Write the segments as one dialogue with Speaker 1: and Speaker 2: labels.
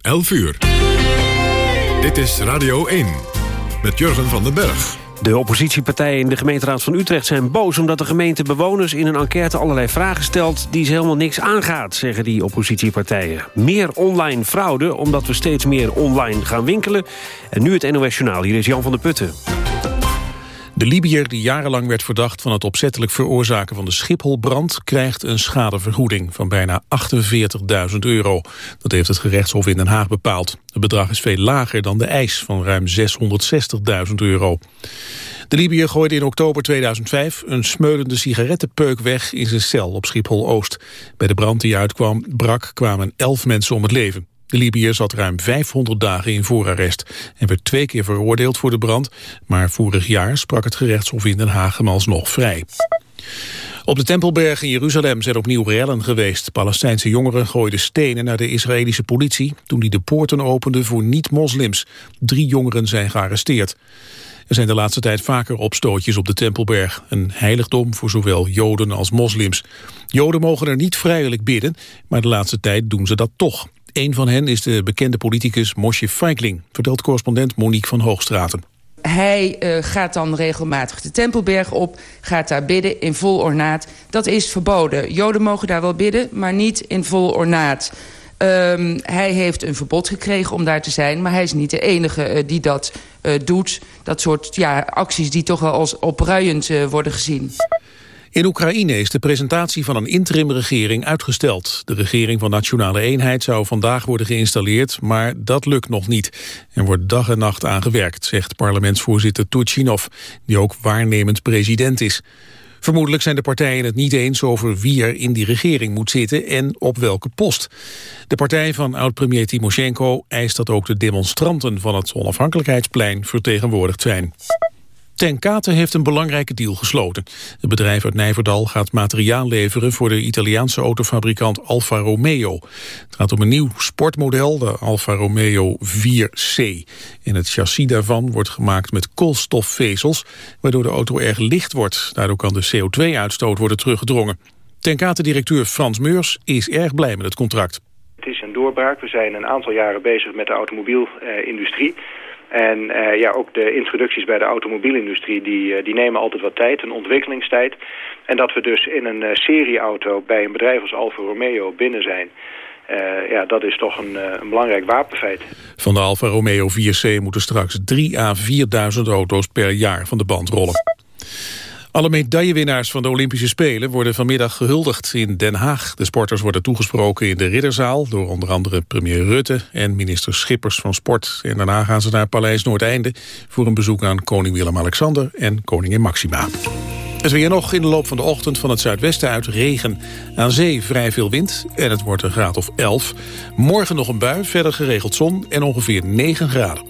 Speaker 1: 11 uur. Dit is Radio 1 met Jurgen van den Berg.
Speaker 2: De oppositiepartijen in de gemeenteraad van Utrecht zijn boos... omdat de gemeente bewoners in een enquête allerlei vragen stelt... die ze helemaal niks aangaat, zeggen die oppositiepartijen. Meer online fraude, omdat we steeds meer online gaan winkelen. En nu het NOS Journaal, hier is Jan van der Putten.
Speaker 3: De Libiër die jarenlang werd verdacht van het opzettelijk veroorzaken van de Schipholbrand krijgt een schadevergoeding van bijna 48.000 euro. Dat heeft het gerechtshof in Den Haag bepaald. Het bedrag is veel lager dan de eis van ruim 660.000 euro. De Libiër gooide in oktober 2005 een smeulende sigarettenpeuk weg in zijn cel op Schiphol-Oost. Bij de brand die uitkwam brak kwamen 11 mensen om het leven. De Libiër zat ruim 500 dagen in voorarrest en werd twee keer veroordeeld voor de brand, maar vorig jaar sprak het gerechtshof in Den Haag hem alsnog vrij. Op de Tempelberg in Jeruzalem zijn opnieuw rellen geweest. Palestijnse jongeren gooiden stenen naar de Israëlische politie... toen die de poorten opende voor niet-moslims. Drie jongeren zijn gearresteerd. Er zijn de laatste tijd vaker opstootjes op de Tempelberg. Een heiligdom voor zowel Joden als moslims. Joden mogen er niet vrijelijk bidden, maar de laatste tijd doen ze dat toch. Een van hen is de bekende politicus Moshe Feigling, vertelt correspondent Monique van Hoogstraten.
Speaker 4: Hij uh, gaat dan regelmatig de Tempelberg op, gaat daar bidden in vol ornaat. Dat is verboden. Joden mogen daar wel bidden, maar niet in vol ornaat. Um, hij heeft een verbod gekregen om daar te zijn... maar hij is niet de enige uh, die dat uh, doet. Dat soort ja, acties die toch wel als opruiend worden gezien.
Speaker 3: In Oekraïne is de presentatie van een interimregering uitgesteld. De regering van Nationale Eenheid zou vandaag worden geïnstalleerd, maar dat lukt nog niet. Er wordt dag en nacht aan gewerkt, zegt parlementsvoorzitter Turchinov, die ook waarnemend president is. Vermoedelijk zijn de partijen het niet eens over wie er in die regering moet zitten en op welke post. De partij van oud-premier Timoshenko eist dat ook de demonstranten van het onafhankelijkheidsplein vertegenwoordigd zijn. Tenkate heeft een belangrijke deal gesloten. Het bedrijf uit Nijverdal gaat materiaal leveren voor de Italiaanse autofabrikant Alfa Romeo. Het gaat om een nieuw sportmodel, de Alfa Romeo 4C. En het chassis daarvan wordt gemaakt met koolstofvezels, waardoor de auto erg licht wordt. Daardoor kan de CO2-uitstoot worden teruggedrongen. Tenkate-directeur Frans Meurs is erg blij met het contract.
Speaker 5: Het is een doorbraak. We zijn een aantal jaren bezig met de automobielindustrie. En uh, ja, ook de introducties bij de automobielindustrie, die, uh, die nemen altijd wat tijd, een ontwikkelingstijd. En dat we dus in een uh, serieauto bij een bedrijf als Alfa Romeo binnen zijn... ja, dat is toch een, een, belangrijk wapenfeit.
Speaker 3: Van de Alfa Romeo 4C moeten straks 3 à 4.000 auto's per jaar van de band rollen. Alle medaillewinnaars van de Olympische Spelen worden vanmiddag gehuldigd in Den Haag. De sporters worden toegesproken in de Ridderzaal door onder andere premier Rutte en minister Schippers van Sport. En daarna gaan ze naar Paleis Noordeinde voor een bezoek aan koning Willem-Alexander en koningin Maxima. Het weer nog in de loop van de ochtend van het zuidwesten uit regen. Aan zee vrij veel wind en het wordt een graad of 11. Morgen nog een bui, verder geregeld zon en ongeveer 9 graden.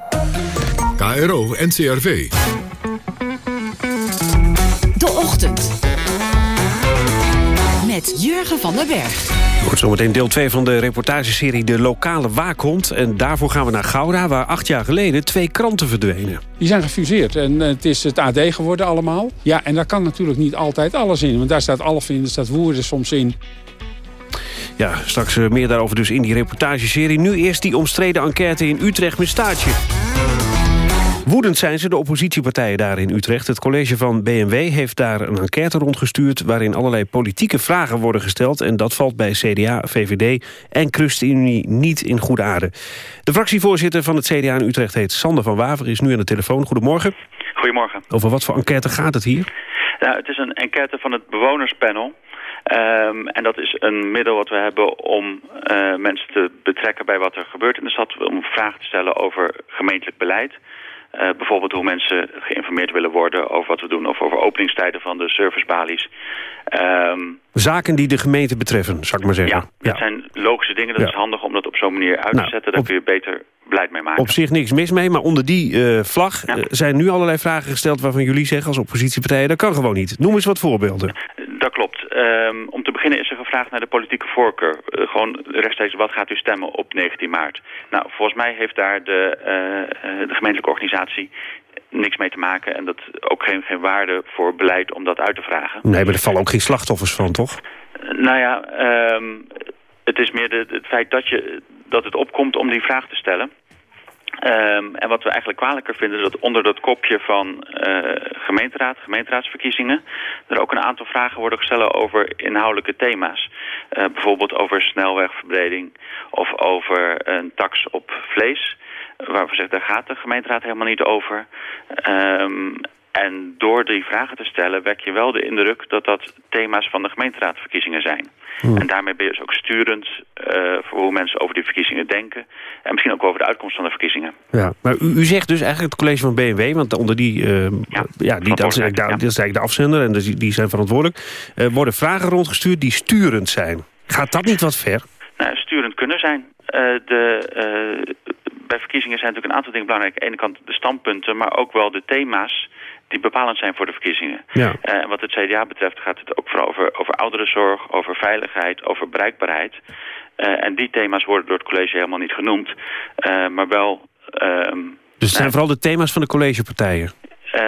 Speaker 1: KRO NCRV.
Speaker 6: De Ochtend. Met Jurgen van den Berg.
Speaker 2: Wordt zometeen deel 2 van de reportageserie De Lokale Waakhond. En daarvoor gaan we naar Gouda, waar acht jaar geleden twee kranten verdwenen.
Speaker 7: Die zijn gefuseerd en het is het AD geworden allemaal. Ja, en daar kan natuurlijk niet altijd alles in. Want daar staat Alf in, er staat Woerden soms in.
Speaker 2: Ja, straks eh, meer daarover dus in die reportageserie. Nu eerst die omstreden enquête in Utrecht met staartje. Woedend zijn ze, de oppositiepartijen daar in Utrecht. Het college van BMW heeft daar een enquête rondgestuurd... waarin allerlei politieke vragen worden gesteld... en dat valt bij CDA, VVD en ChristenUnie niet in goede aarde. De fractievoorzitter van het CDA in Utrecht heet Sander van Waver... is nu aan de telefoon. Goedemorgen.
Speaker 8: Goedemorgen.
Speaker 2: Over wat voor enquête gaat het hier?
Speaker 8: Nou, het is een enquête van het bewonerspanel... Um, en dat is een middel wat we hebben om uh, mensen te betrekken bij wat er gebeurt in de stad. Om vragen te stellen over gemeentelijk beleid. Uh, bijvoorbeeld hoe mensen geïnformeerd willen worden over wat we doen... of over openingstijden van de servicebalies. Um,
Speaker 2: Zaken die de gemeente betreffen, zou ik maar zeggen.
Speaker 8: Ja, dat zijn logische dingen. Dat
Speaker 2: Ja.
Speaker 8: is handig om dat op zo'n manier uit te
Speaker 2: Nou,
Speaker 8: zetten. Daar
Speaker 2: op-
Speaker 8: kun je beter beleid mee maken.
Speaker 2: Op zich niks mis mee, maar onder die eh, vlag eh, zijn nu allerlei vragen gesteld... waarvan jullie zeggen als oppositiepartijen, dat kan gewoon niet. Noem eens wat voorbeelden.
Speaker 8: Dat klopt. Ehm, beginnen is er gevraagd naar de politieke voorkeur. Eh, gewoon rechtstreeks, wat gaat u stemmen op 19 maart? Nou, volgens mij heeft daar de, eh, eh, de gemeentelijke organisatie niks mee te maken... en dat ook geen, geen waarde voor beleid om dat uit te vragen.
Speaker 2: Nee, maar er vallen ook geen slachtoffers van, toch?
Speaker 8: Nou ja, ehm, het is meer de, het feit dat, je, dat het opkomt om die vraag te stellen... Ehm, en wat we eigenlijk kwalijker vinden is dat onder dat kopje van eh, gemeenteraad, gemeenteraadsverkiezingen, er ook een aantal vragen worden gesteld over inhoudelijke thema's. Eh, bijvoorbeeld over snelwegverbreding of over een tax op vlees. Waarvan zeggen, daar gaat de gemeenteraad helemaal niet over. Ehm, en door die vragen te stellen wek je wel de indruk dat dat thema's van de gemeenteraadverkiezingen zijn. En daarmee ben je dus ook sturend eh, voor hoe mensen over die verkiezingen denken. En misschien ook over de uitkomst van de verkiezingen.
Speaker 2: Ja, maar u, u zegt dus eigenlijk het college van BMW, want onder die, eh, ja, die dat, is eigenlijk, de- dat is eigenlijk de afzender en dus die, die zijn verantwoordelijk, eh, worden vragen rondgestuurd die sturend zijn. Gaat dat niet wat ver?
Speaker 8: Nou, sturend kunnen zijn. De, bij verkiezingen zijn natuurlijk een aantal dingen belangrijk. Aan de ene kant de standpunten, maar ook wel de thema's die bepalend zijn voor de verkiezingen.
Speaker 2: Ja.
Speaker 8: Eh, En wat het CDA betreft gaat het ook vooral over, over ouderenzorg, over veiligheid, over bereikbaarheid. Eh, en die thema's worden door het college helemaal niet genoemd. Eh, maar wel... ehm,
Speaker 2: Dus het zijn vooral de thema's van de collegepartijen.
Speaker 8: eh,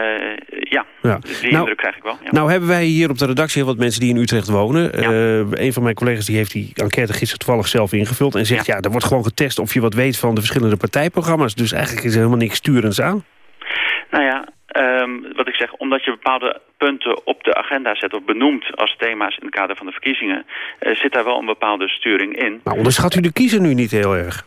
Speaker 8: ja,
Speaker 2: Ja.
Speaker 8: die
Speaker 2: Nou,
Speaker 8: indruk krijg ik wel. Ja.
Speaker 2: Nou hebben wij hier op de redactie heel wat mensen die in Utrecht wonen. Eh, een van mijn collega's die heeft die enquête gisteren toevallig zelf ingevuld... en zegt ja. er wordt gewoon getest of je wat weet van de verschillende partijprogramma's. Dus eigenlijk is er helemaal niks sturends aan.
Speaker 8: Nou ja, ehm, wat ik zeg, omdat je bepaalde punten op de agenda zet of benoemt als thema's in het kader van de verkiezingen, eh, zit daar wel een bepaalde sturing in.
Speaker 2: Maar onderschat u de kiezer nu niet heel erg?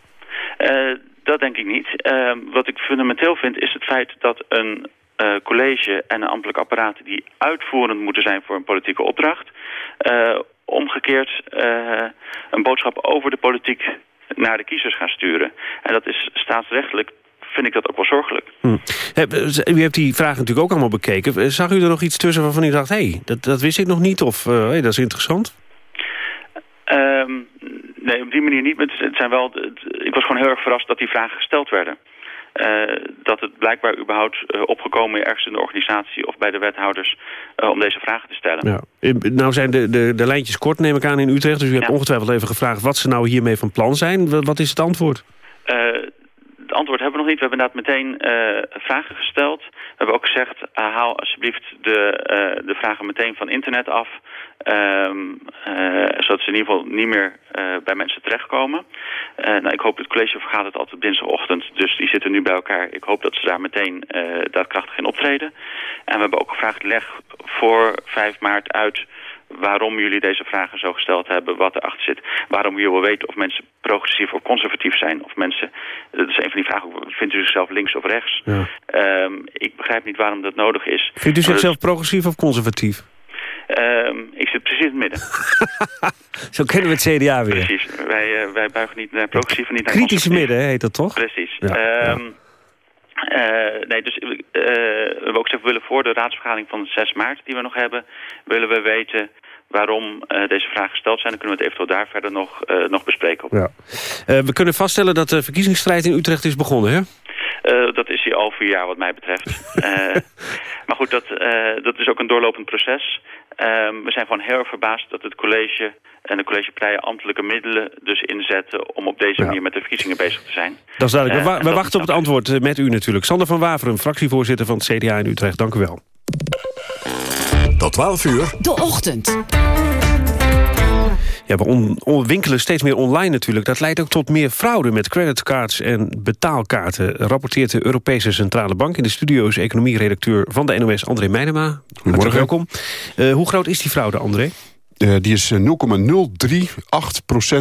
Speaker 8: Eh, dat denk ik niet. Ehm, wat ik fundamenteel vind is het feit dat een eh, college en een ambtelijk apparaat die uitvoerend moeten zijn voor een politieke opdracht, omgekeerd een boodschap over de politiek naar de kiezers gaan sturen. En dat is staatsrechtelijk, vind ik dat ook wel zorgelijk.
Speaker 2: Hm. Heb- U heeft die vraag natuurlijk ook allemaal bekeken. Eh, Zag u er nog iets tussen waarvan u dacht... hé, hey, dat, dat wist ik nog niet of eh, hey, dat is interessant?
Speaker 8: Ehm, nee, op die manier niet. maar Het zijn wel, het- ik was gewoon heel erg verrast dat die vragen gesteld werden. Eh, dat het blijkbaar überhaupt eh, opgekomen is ergens in de organisatie of bij de wethouders eh, om deze vragen te stellen.
Speaker 2: Ja. Eh, Nou zijn de, de, de lijntjes kort, neem ik aan, in Utrecht. Dus u hebt ongetwijfeld even gevraagd wat ze nou hiermee van plan zijn. Wat, wat is het antwoord?
Speaker 8: Het antwoord hebben we nog niet. We hebben inderdaad meteen eh, vragen gesteld. We hebben ook gezegd, eh, haal alsjeblieft de, eh, de vragen meteen van internet af. Ehm, eh, zodat ze in ieder geval niet meer bij mensen terechtkomen. Nou, ik hoop, het college vergadert altijd dinsdagochtend. Dus die zitten nu bij elkaar. Ik hoop dat ze daar meteen daadkrachtig in optreden. En we hebben ook gevraagd, leg voor 5 maart uit waarom jullie deze vragen zo gesteld hebben, wat erachter zit. Waarom je wil weten of mensen progressief of conservatief zijn. Of mensen, dat is een van die vragen, vindt u zichzelf links of rechts?
Speaker 2: Ja.
Speaker 8: Ehm, ik begrijp niet waarom dat nodig is.
Speaker 2: Vindt u zichzelf progressief of conservatief?
Speaker 8: ehm, ik zit precies in het midden.
Speaker 2: Zo kennen we het CDA weer.
Speaker 8: Precies. Wij, eh, wij buigen niet naar progressief en niet naar
Speaker 2: Kritische
Speaker 8: conservatief.
Speaker 2: midden heet dat toch?
Speaker 8: Precies.
Speaker 2: Ja,
Speaker 8: Ehm, eh, nee, dus eh, we ook gezegd, we willen voor de raadsvergadering van 6 maart die we nog hebben, willen we weten waarom eh, deze vragen gesteld zijn. Dan kunnen we het eventueel daar verder nog, nog bespreken.
Speaker 2: Eh, we kunnen vaststellen dat de verkiezingsstrijd in Utrecht is begonnen, hè?
Speaker 8: Eh, dat is hier al vier jaar wat mij betreft. Eh, maar goed, dat, eh, dat is ook een doorlopend proces. Ehm, we zijn gewoon heel erg verbaasd dat het college en de collegepartijen ambtelijke middelen dus inzetten om op deze manier met de verkiezingen bezig te zijn.
Speaker 2: Dat is duidelijk. We, wa- we wachten op het antwoord met u natuurlijk. Sander van Waveren, fractievoorzitter van het CDA in Utrecht. Dank u wel.
Speaker 1: Tot 12 uur.
Speaker 6: De Ochtend.
Speaker 2: Ja, we on, on- winkelen steeds meer online natuurlijk. Dat leidt ook tot meer fraude met creditcards en betaalkaarten. Rapporteert de Europese Centrale Bank. In de studio is economieredacteur van de NOS, André Meijnema. Hartelijk welkom. Eh, hoe groot is die fraude, André?
Speaker 9: Eh, die is eh, 0,038%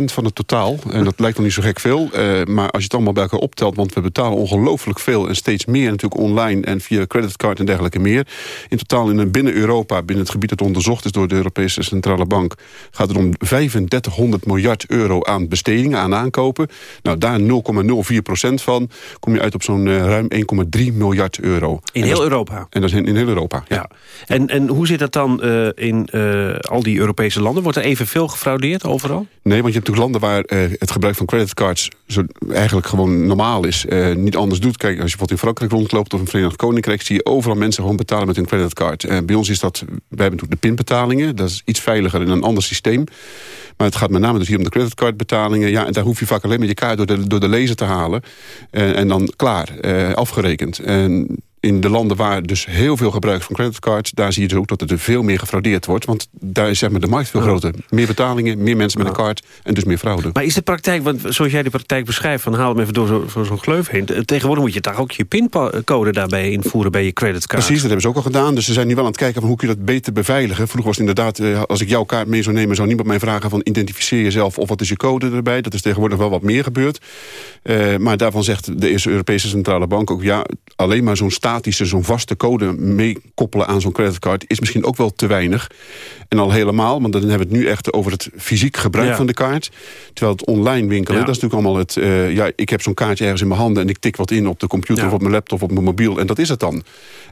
Speaker 9: van het totaal. En dat lijkt nog niet zo gek veel. eh, maar als je het allemaal bij elkaar optelt... want we betalen ongelooflijk veel en steeds meer natuurlijk online... en via creditcard en dergelijke meer. In totaal in, binnen Europa, binnen het gebied dat onderzocht is... door de Europese Centrale Bank... gaat het om 3500 miljard euro aan bestedingen, aan aankopen. Nou, daar 0,04% van kom je uit op zo'n eh, ruim 1,3 miljard euro.
Speaker 2: In heel Europa?
Speaker 9: En dat is in, in heel Europa, ja.
Speaker 2: En, en hoe zit dat dan eh, in eh, al die Europese landen? Wordt er evenveel gefraudeerd overal?
Speaker 9: Nee, want je hebt natuurlijk landen waar eh, het gebruik van creditcards zo eigenlijk gewoon normaal is. eh, niet anders doet. Kijk, als je bijvoorbeeld in Frankrijk rondloopt of in Verenigd Koninkrijk... zie je overal mensen gewoon betalen met hun creditcard. Eh, bij ons is dat, wij hebben natuurlijk de pinbetalingen. Dat is iets veiliger in een ander systeem. Maar het gaat met name dus hier om de creditcardbetalingen. Ja, en daar hoef je vaak alleen met je kaart door de, door de laser te halen. Eh, en dan klaar, eh, afgerekend. En in de landen waar dus heel veel gebruik van creditcards... daar zie je dus ook dat er veel meer gefraudeerd wordt. Want daar is zeg maar, de markt veel groter. Meer betalingen, meer mensen met een kaart en dus meer fraude.
Speaker 2: Maar is de praktijk, want zoals jij de praktijk beschrijft... van haal hem even door zo- zo- zo'n gleuf heen... tegenwoordig moet je toch ook je pincode daarbij invoeren bij je creditcard?
Speaker 9: Precies, dat hebben ze ook al gedaan. Dus ze zijn nu wel aan het kijken van hoe kun je dat beter beveiligen. Vroeger was het inderdaad, eh, als ik jouw kaart mee zou nemen... zou niemand mij vragen van identificeer jezelf of wat is je code erbij. Dat is tegenwoordig wel wat meer gebeurd. Eh, maar daarvan zegt de eerste Europese Centrale Bank ook... ja, alleen maar zo'n statische, zo'n vaste code meekoppelen aan zo'n creditcard... is misschien ook wel te weinig. En al helemaal, want dan hebben we het nu echt over het fysiek gebruik
Speaker 2: Ja.
Speaker 9: van de kaart. Terwijl het online winkelen,
Speaker 2: Ja.
Speaker 9: dat is natuurlijk allemaal het... eh, ja, ik heb zo'n kaartje ergens in mijn handen en ik tik wat in op de computer...
Speaker 2: Ja.
Speaker 9: of op mijn laptop of op mijn mobiel en dat is het dan.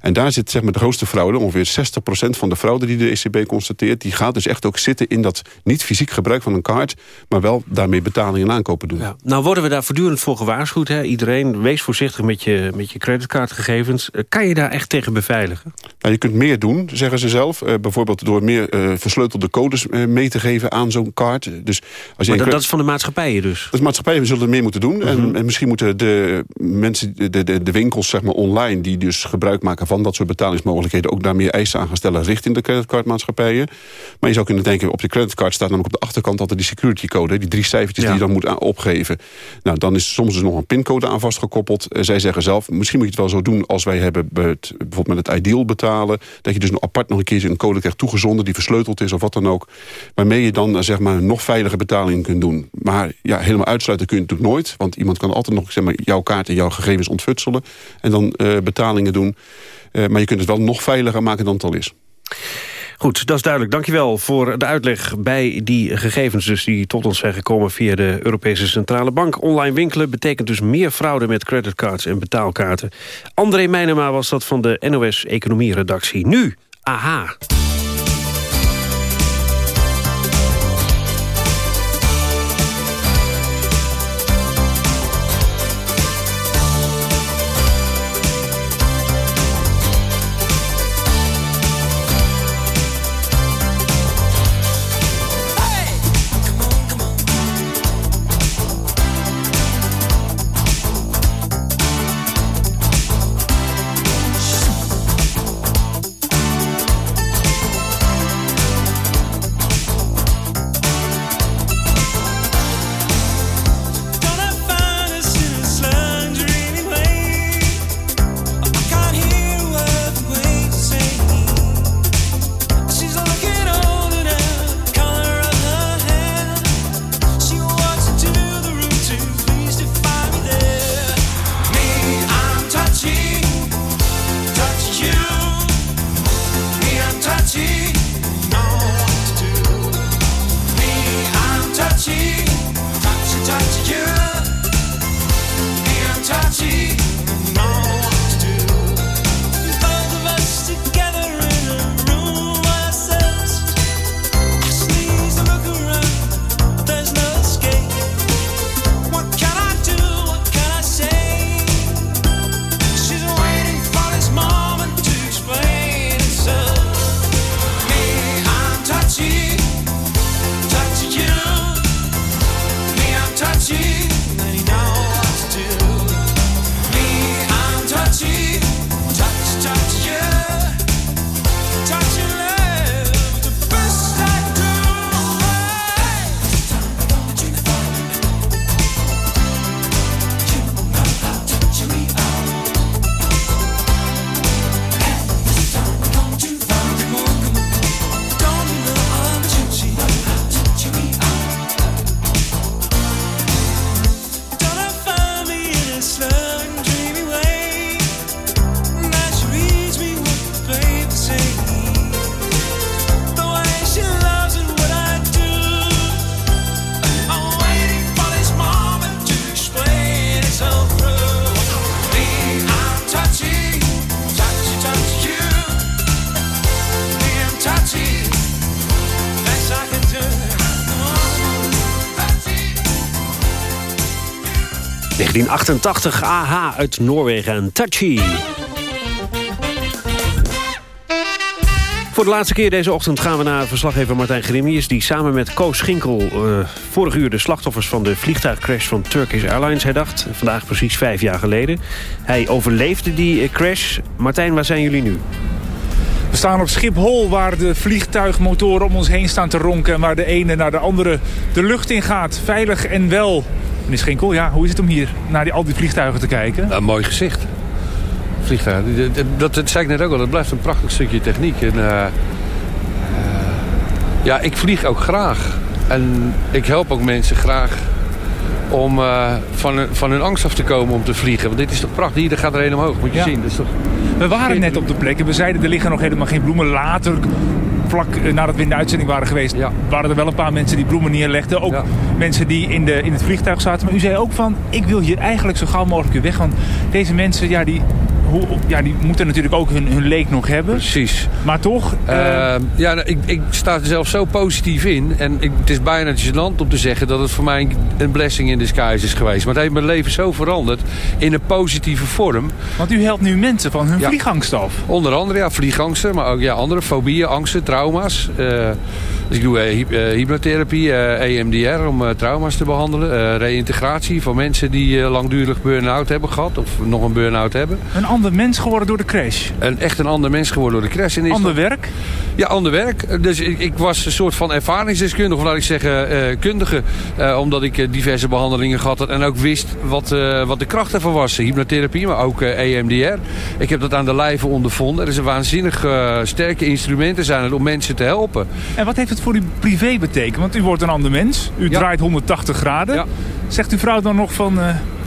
Speaker 9: En daar zit zeg maar, de grootste fraude. Ongeveer 60% van de fraude die de ECB constateert... die gaat dus echt ook zitten in dat niet fysiek gebruik van een kaart... maar wel daarmee betalingen en aankopen doen.
Speaker 2: Nou worden we daar voortdurend voor gewaarschuwd. Hè? Iedereen, wees voorzichtig met je, met je creditcardgegevens. Eh, Kan je daar echt tegen beveiligen?
Speaker 9: Nou, je kunt meer doen, zeggen ze zelf. Eh, bijvoorbeeld door meer eh, versleutelde codes mee te geven aan zo'n kaart. Dus als je
Speaker 2: Maar dat, is van de maatschappijen dus?
Speaker 9: Dat is maatschappij, we zullen er meer moeten doen.
Speaker 2: Mhm.
Speaker 9: en, en misschien moeten de mensen, de, de, de winkels zeg maar, online... die dus gebruik maken van dat soort betalingsmogelijkheden... ook daar meer eisen aan gaan stellen richting de creditcardmaatschappijen. Maar je zou kunnen denken, op je creditcard staat namelijk op de achterkant... altijd die security code, die drie cijfertjes
Speaker 2: Ja.
Speaker 9: die je dan moet opgeven. Nou, dan is soms dus nog een pincode aan vastgekoppeld. Zij zeggen zelf, misschien moet je het wel zo doen... als wij hebben bij het- bijvoorbeeld met het Ideal betalen... dat je dus nog apart nog een keer een code krijgt toegezonden... die versleuteld is of wat dan ook. Waarmee je dan eh, zeg maar, nog veilige betaling kunt doen. Maar ja, helemaal uitsluiten kun je natuurlijk nooit. Want iemand kan altijd nog zeg maar, jouw kaart en jouw gegevens ontfutselen. En dan eh, betalingen doen. Eh, maar je kunt het wel nog veiliger maken dan het al is.
Speaker 2: Goed, dat is duidelijk. Dankjewel voor de uitleg bij die gegevens... dus die tot ons zijn gekomen via de Europese Centrale Bank. Online winkelen betekent dus meer fraude met creditcards en betaalkaarten. André Meijnema was dat van de NOS Economie-redactie. Nu, aha. 1988, AH uit Noorwegen en Touchy. Voor de laatste keer deze ochtend gaan we naar verslaggever Martijn Grimius... die samen met Koos Schinkel uh, vorig uur de slachtoffers van de vliegtuigcrash van Turkish Airlines herdacht. Vandaag precies vijf jaar geleden. Hij overleefde die eh, crash. Martijn, waar zijn jullie nu?
Speaker 10: We staan op Schiphol waar de vliegtuigmotoren om ons heen staan te ronken... en waar de ene naar de andere de lucht in gaat. Veilig en wel. Meneer Schinkel, ja, hoe is het om hier naar die, al die vliegtuigen te kijken?
Speaker 11: Een mooi gezicht vliegtuigen. Dat, dat, zei ik net ook al, dat blijft een prachtig stukje techniek. En, uh, uh, ja, ik vlieg ook graag. En ik help ook mensen graag om uh, van, van hun angst af te komen om te vliegen. Want dit is toch prachtig, hier gaat er een omhoog, moet je ja. zien. Toch...
Speaker 10: We waren net op de plek en we zeiden er liggen nog helemaal geen bloemen. Later, vlak nadat we in de uitzending waren geweest, ja. waren er wel een paar mensen die bloemen neerlegden. Ook ja. mensen die in, de, in het vliegtuig zaten. Maar u zei ook van, ik wil hier eigenlijk zo gauw mogelijk weer weg. Want deze mensen, ja, die, hoe, ja, die moeten natuurlijk ook hun, hun leek nog hebben.
Speaker 11: Precies.
Speaker 10: Maar toch...
Speaker 11: Uh... Uh, ja, nou, ik, ik sta er zelf zo positief in. En ik, het is bijna gênant om te zeggen dat het voor mij een blessing in disguise is geweest. Maar het heeft mijn leven zo veranderd in een positieve vorm.
Speaker 10: Want u helpt nu mensen van hun ja. vliegangst af.
Speaker 11: Onder andere, ja, vliegangsten. Maar ook ja, andere fobieën, angsten, trauma's. Uh, dus ik doe uh, hypnotherapie, EMDR om trauma's te behandelen. reïntegratie van mensen die langdurig burn-out hebben gehad. Of nog een burn-out hebben.
Speaker 10: Een ander mens geworden door de crash?
Speaker 11: Een, echt een ander mens geworden door de crash. En
Speaker 10: ander werk?
Speaker 11: Ja, ander werk. Dus ik, ik, was een soort van ervaringsdeskundige, of laat ik zeggen uh, kundige. Uh, omdat ik diverse behandelingen gehad had en ook wist wat, wat de kracht ervan was. Hypnotherapie, maar ook EMDR. Ik heb dat aan de lijve ondervonden. Er zijn waanzinnig sterke instrumenten zijn het om mensen te helpen.
Speaker 10: En wat heeft het voor u privé betekend? Want u wordt een ander mens. U ja. draait 180 graden. Ja. Zegt uw vrouw dan nog van...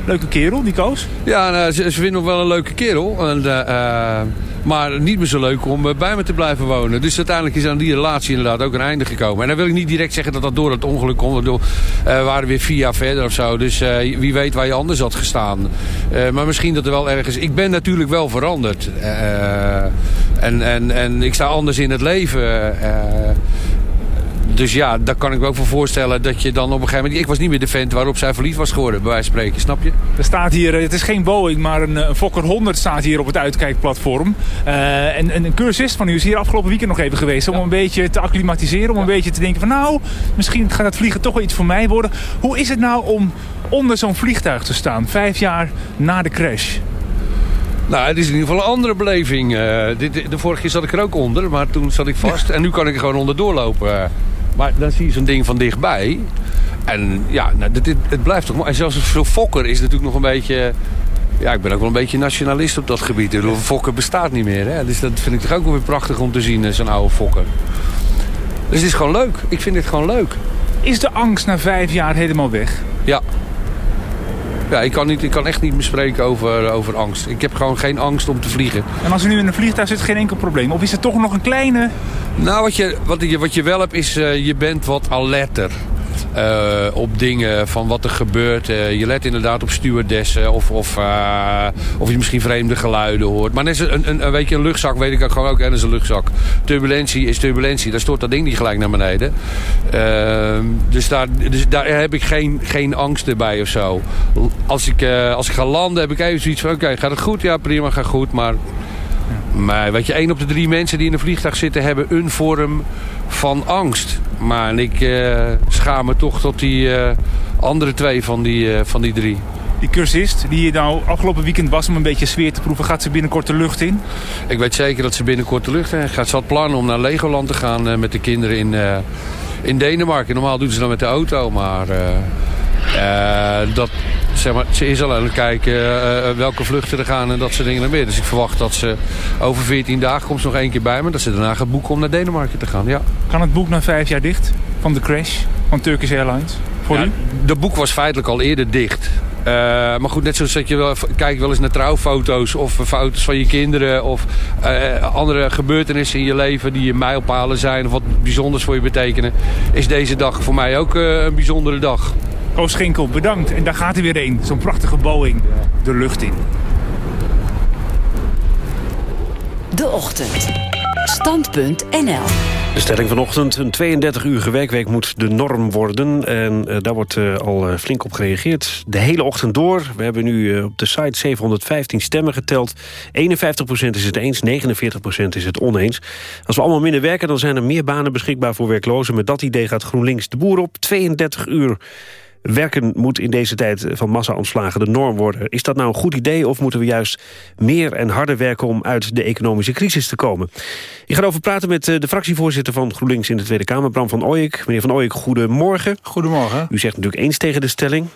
Speaker 10: Leuke kerel, die Koos?
Speaker 11: Ja, nou, ze, ze vindt nog wel een leuke kerel. En, uh, maar niet meer zo leuk om bij me te blijven wonen. Dus uiteindelijk is aan die relatie inderdaad ook een einde gekomen. En dan wil ik niet direct zeggen dat dat door het ongeluk komt. We uh, waren weer vier jaar verder of zo. Dus uh, wie weet waar je anders had gestaan. maar misschien dat er wel ergens... Ik ben natuurlijk wel veranderd. en, en, en ik sta anders in het leven dus ja, daar kan ik me ook voor voorstellen dat je dan op een gegeven moment... Ik was niet meer de vent waarop zij verliefd was geworden, bij wijze van spreken, snap je?
Speaker 10: Er staat hier, het is geen Boeing, maar een, een Fokker 100 staat hier op het uitkijkplatform. Uh, en, en, een cursist van u is hier afgelopen weekend nog even geweest... om ja. een beetje te acclimatiseren, om ja. een beetje te denken van... nou, misschien gaat het vliegen toch wel iets voor mij worden. Hoe is het nou om onder zo'n vliegtuig te staan, vijf jaar na de crash?
Speaker 11: Nou, het is in ieder geval een andere beleving. Uh, de, vorige keer zat ik er ook onder, maar toen zat ik vast. Ja. En nu kan ik er gewoon onderdoor lopen. Maar dan zie je zo'n ding van dichtbij. En ja, nou, dit, het blijft toch mooi. En zelfs voor Fokker is natuurlijk nog een beetje... Ja, ik ben ook wel een beetje nationalist op dat gebied. De Fokker bestaat niet meer. Hè? Dus dat vind ik toch ook wel weer prachtig om te zien, eh, zo'n oude Fokker. Dus het is gewoon leuk. Ik vind dit gewoon leuk.
Speaker 10: Is de angst na vijf jaar helemaal weg?
Speaker 11: Ja. Ja, ik kan, niet, ik kan echt niet meer spreken over, over angst. Ik heb gewoon geen angst om te vliegen.
Speaker 10: En als u nu in een vliegtuig zit, geen enkel probleem? Of is er toch nog een kleine...
Speaker 11: Nou, wat je, wat je, wat je wel hebt is, uh, je bent wat alerter. Uh, op dingen van wat er gebeurt. Uh, je let inderdaad op stewardessen of, of, uh, of je misschien vreemde geluiden hoort. Maar net een, een, een, weet je, een luchtzak weet ik ook gewoon ook. En is een luchtzak. Turbulentie is turbulentie. Daar stort dat ding niet gelijk naar beneden. Dus, daar, dus daar heb ik geen, geen angsten bij of zo. Als ik, als ik ga landen heb ik even zoiets van... Oké, gaat het goed? Ja, prima, gaat goed. Maar maar weet je, één op de drie mensen die in een vliegtuig zitten... hebben een vorm van angst. Maar ik uh, schaam me toch tot die uh, andere twee van die, uh, van die drie.
Speaker 10: Die cursist die hier nou afgelopen weekend was om een beetje sfeer te proeven... gaat ze binnenkort de lucht in?
Speaker 11: Ik weet zeker dat ze binnenkort de lucht in gaat. Ze had plannen om naar Legoland te gaan met de kinderen in, in Denemarken. Normaal doen ze dat met de auto, maar... dat, zeg maar, ze is al aan het kijken uh, welke vluchten er gaan en dat soort dingen meer. Dus ik verwacht dat ze over 14 dagen komt ze nog één keer bij me. Dat ze daarna gaat boeken om naar Denemarken te gaan, ja.
Speaker 10: Kan het boek na vijf jaar dicht van de crash van Turkish Airlines? Voor
Speaker 11: ja,
Speaker 10: u?
Speaker 11: De boek was feitelijk al eerder dicht. Uh, maar goed, net zoals dat je wel, kijkt wel eens naar trouwfoto's of foto's van je kinderen of uh, andere gebeurtenissen in je leven die je mijlpalen zijn of wat bijzonders voor je betekenen, is deze dag voor mij ook uh, een bijzondere dag.
Speaker 10: Koos Schinkel, bedankt. En daar gaat hij weer een. Zo'n prachtige Boeing de lucht in.
Speaker 6: De Ochtend. Stand.nl
Speaker 2: De stelling vanochtend, een 32-uurige werkweek moet de norm worden. En uh, daar wordt uh, al uh, flink op gereageerd. De hele ochtend door. We hebben nu op de site 715 stemmen geteld. 51% is het eens, 49% is het oneens. Als we allemaal minder werken, dan zijn er meer banen beschikbaar voor werklozen. Met dat idee gaat GroenLinks de boer op. 32 uur Werken moet in deze tijd van massa-ontslagen de norm worden. Is dat nou een goed idee of moeten we juist meer en harder werken... om uit de economische crisis te komen? Ik ga erover praten met eh, de fractievoorzitter van GroenLinks in de Tweede Kamer... Bram van Ooyek. Meneer van Ooyek, goedemorgen.
Speaker 12: Goedemorgen.
Speaker 2: U zegt natuurlijk eens tegen de stelling.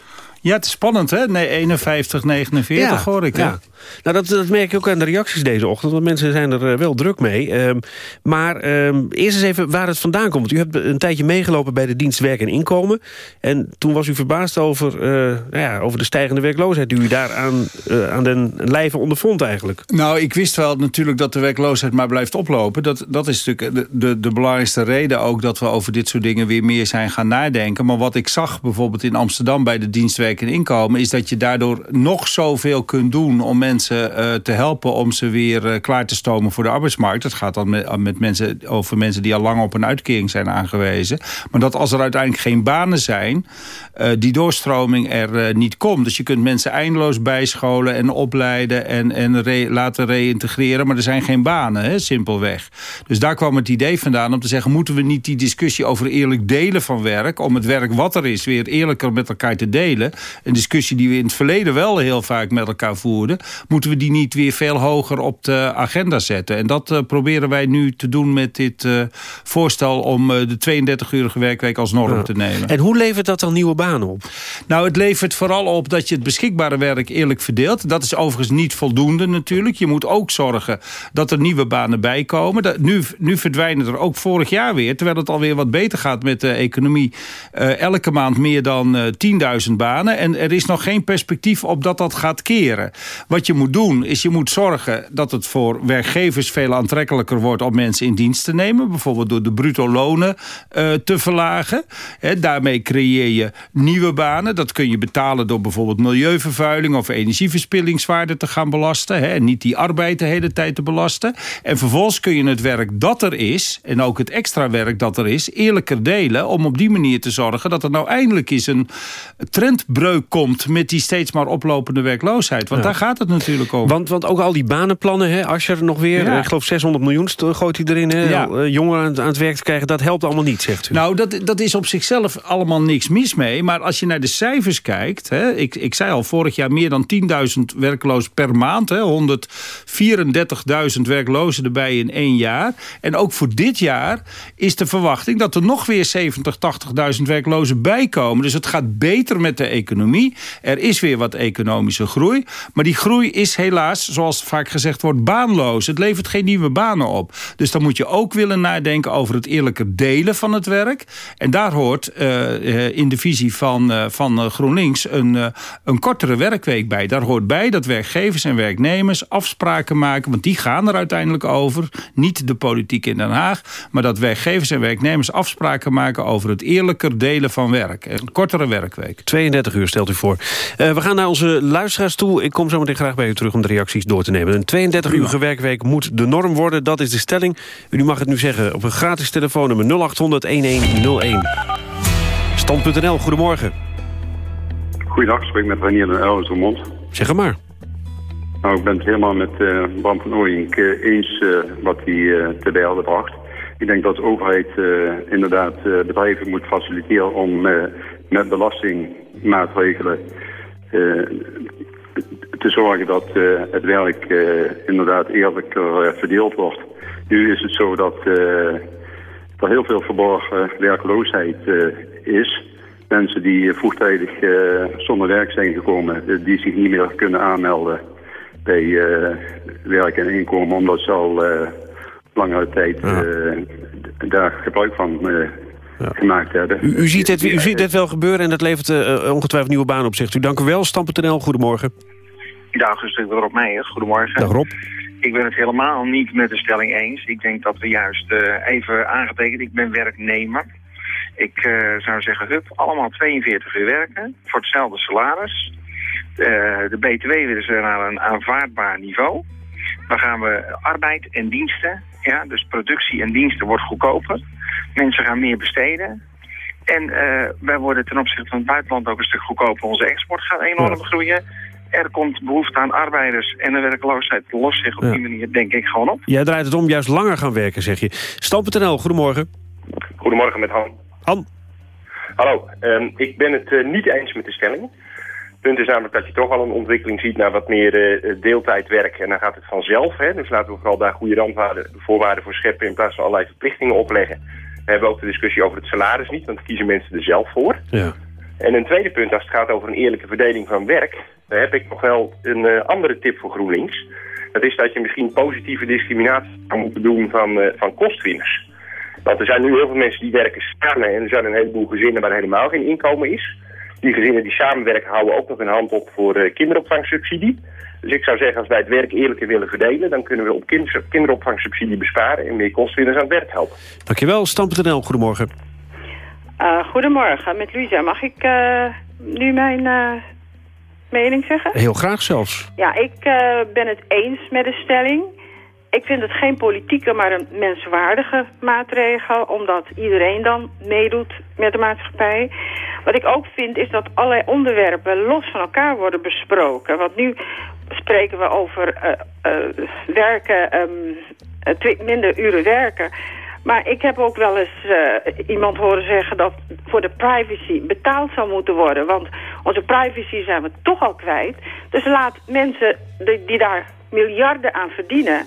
Speaker 12: Ja, het is spannend, hè? Nee, 51, 49 ja, hoor ik. Ja.
Speaker 2: Nou, dat, dat merk je ook aan de reacties deze ochtend. Want mensen zijn er eh, wel druk mee. Um, maar um, eerst eens even waar het vandaan komt. Want u hebt een tijdje meegelopen bij de dienst Werk en Inkomen. En toen was u verbaasd over, uh, nou ja, over de stijgende werkloosheid... die u daar aan, uh, aan den lijve ondervond eigenlijk.
Speaker 12: Nou, ik wist wel natuurlijk dat de werkloosheid maar blijft oplopen. Dat, dat is natuurlijk de, de, de belangrijkste reden ook... dat we over dit soort dingen weer meer zijn gaan nadenken. Maar wat ik zag bijvoorbeeld in Amsterdam bij de dienst Inkomen... is dat je daardoor nog zoveel kunt doen om mensen uh, te helpen om ze weer uh, klaar te stomen voor de arbeidsmarkt. Dat gaat dan met, met mensen, over mensen die al lang op een uitkering zijn aangewezen. Maar dat als er uiteindelijk geen banen zijn, die doorstroming er niet komt. Dus je kunt mensen eindeloos bijscholen en opleiden en, en laten reïntegreren. Maar er zijn geen banen, hè, simpelweg. Dus daar kwam het idee vandaan om te zeggen... moeten we niet die discussie over eerlijk delen van werk... om het werk wat er is weer eerlijker met elkaar te delen. Een discussie die we in het verleden wel heel vaak met elkaar voerden moeten we die niet weer veel hoger op de agenda zetten. En dat uh, proberen wij nu te doen met dit uh, voorstel om uh, de 32-urige werkweek als norm ja. te nemen.
Speaker 2: En hoe levert dat dan nieuwe banen op?
Speaker 12: Nou, het levert vooral op dat je het beschikbare werk eerlijk verdeelt. Dat is overigens niet voldoende natuurlijk. Je moet ook zorgen dat er nieuwe banen bij komen. Dat, nu, nu verdwijnen er ook vorig jaar weer, terwijl het alweer wat beter gaat met de economie, elke maand meer dan 10.000 banen. En er is nog geen perspectief op dat dat gaat keren. Wat je moet doen is je moet zorgen dat het voor werkgevers veel aantrekkelijker wordt om mensen in dienst te nemen. Bijvoorbeeld door de bruto lonen uh, te verlagen. Daarmee creëer je nieuwe banen. Dat kun je betalen door bijvoorbeeld milieuvervuiling of energieverspillingswaarde te gaan belasten. En niet die arbeid de hele tijd te belasten. En vervolgens kun je het werk dat er is en ook het extra werk dat er is eerlijker delen om op die manier te zorgen dat er nou eindelijk eens een trendbreuk komt met die steeds maar oplopende werkloosheid. Want ja. daar gaat het natuurlijk over.
Speaker 2: Want, want ook al die banenplannen, hè, als je er nog weer, ja. ik geloof 600 miljoen gooit hij erin, hè, ja. Eh, jongeren aan, aan, het werk te krijgen, dat helpt allemaal niet, zegt u.
Speaker 12: Nou, dat, dat is op zichzelf allemaal niks mis mee. Maar als je naar de cijfers kijkt, hè, ik, ik zei al vorig jaar meer dan 10.000 werklozen per maand, 134.000 werklozen erbij in één jaar. En ook voor dit jaar is de verwachting dat er nog weer 70, 80.000 werklozen bijkomen. Dus het gaat beter met de economie. Er is weer wat economische groei. Maar die groei is helaas, zoals vaak gezegd wordt, baanloos. Het levert geen nieuwe banen op. Dus dan moet je ook willen nadenken over het eerlijke delen van het werk. En daar hoort uh, in de visie van, uh, van GroenLinks een, een kortere werkweek bij. Daar hoort bij dat werkgevers en werknemers afspraken maken, want die gaan er uiteindelijk over. Niet de politiek in Den Haag, maar dat werkgevers en werknemers afspraken maken over het eerlijker delen van werk. Een kortere werkweek.
Speaker 2: 32 uur stelt u voor. we gaan naar onze luisteraars toe. Ik kom zo meteen graag bij u terug om de reacties door te nemen. Een 32-uurige werkweek moet de norm worden, dat is de stelling. U mag het nu zeggen op een gratis telefoonnummer 0800-1101. Stand.nl, goedemorgen.
Speaker 13: Goedendag, ik spreek met Renier de Elvermond.
Speaker 2: Zeg maar.
Speaker 13: Nou, ik ben het helemaal met uh, Bram van Ooyink uh, eens uh, wat hij te beelden bracht. Ik denk dat de overheid inderdaad bedrijven moet faciliteren om met belastingmaatregelen te zorgen dat uh, het werk uh, inderdaad eerlijker uh, verdeeld wordt. Nu is het zo dat er heel veel verborgen werkloosheid is. Mensen die vroegtijdig zonder werk zijn gekomen, die zich niet meer kunnen aanmelden bij werk en inkomen, omdat ze al langere tijd daar gebruik van ja. gemaakt.
Speaker 2: U, u, ziet het, u ziet het wel gebeuren en dat levert uh, ongetwijfeld nieuwe banen op, zegt u. Dank u wel, Stam.nl, goedemorgen.
Speaker 14: Ja, gesprek met Rob Meijers. Goedemorgen.
Speaker 2: Dag Rob.
Speaker 14: Ik ben het helemaal niet met de stelling eens. Ik denk dat we juist uh, even aangetekend, ik ben werknemer. Ik uh, zou zeggen, hup, allemaal 42 uur werken voor hetzelfde salaris. Uh, de BTW willen ze naar een aanvaardbaar niveau. Dan gaan we arbeid en diensten Ja, dus productie en diensten wordt goedkoper. Mensen gaan meer besteden. En uh, wij worden ten opzichte van het buitenland ook een stuk goedkoper. Onze export gaat enorm ja. groeien. Er komt behoefte aan arbeiders en de werkloosheid lost zich op ja. die manier denk ik gewoon op.
Speaker 2: Jij draait het om juist langer gaan werken, zeg je. Stam.nl, goedemorgen.
Speaker 15: Goedemorgen met Han.
Speaker 2: Han.
Speaker 15: Hallo, um, ik ben het uh, niet eens met de stelling. Het punt is namelijk dat je toch al een ontwikkeling ziet naar wat meer uh, deeltijdwerk. En dan gaat het vanzelf. Hè? Dus laten we vooral daar goede randwaarden, voorwaarden voor scheppen in plaats van allerlei verplichtingen opleggen. We hebben ook de discussie over het salaris niet, want kiezen mensen er zelf voor.
Speaker 2: Ja.
Speaker 15: En een tweede punt, als het gaat over een eerlijke verdeling van werk... dan heb ik nog wel een uh, andere tip voor GroenLinks. Dat is dat je misschien positieve discriminatie zou moeten doen van, uh, van kostwinners. Want er zijn nu heel veel mensen die werken samen... en er zijn een heleboel gezinnen waar helemaal geen inkomen is. Die gezinnen die samenwerken houden ook nog een hand op voor uh, kinderopvangsubsidie. Dus ik zou zeggen, als wij het werk eerlijker willen verdelen... dan kunnen we op kind kinderopvangsubsidie besparen... en meer kostwinners aan het werk helpen.
Speaker 2: Dankjewel, Stam.nl. Goedemorgen.
Speaker 16: Uh, goedemorgen, met Luisa. Mag ik uh, nu mijn uh, mening zeggen?
Speaker 2: Heel graag zelfs.
Speaker 16: Ja, ik ben het eens met de stelling. Ik vind het geen politieke, maar een menswaardige maatregel... omdat iedereen dan meedoet met de maatschappij. Wat ik ook vind is dat allerlei onderwerpen los van elkaar worden besproken. Want nu spreken we over werken, um, minder uren werken... Maar ik heb ook wel eens uh, iemand horen zeggen dat voor de privacy betaald zou moeten worden. Want onze privacy zijn we toch al kwijt. Dus laat mensen die, die daar miljarden aan verdienen...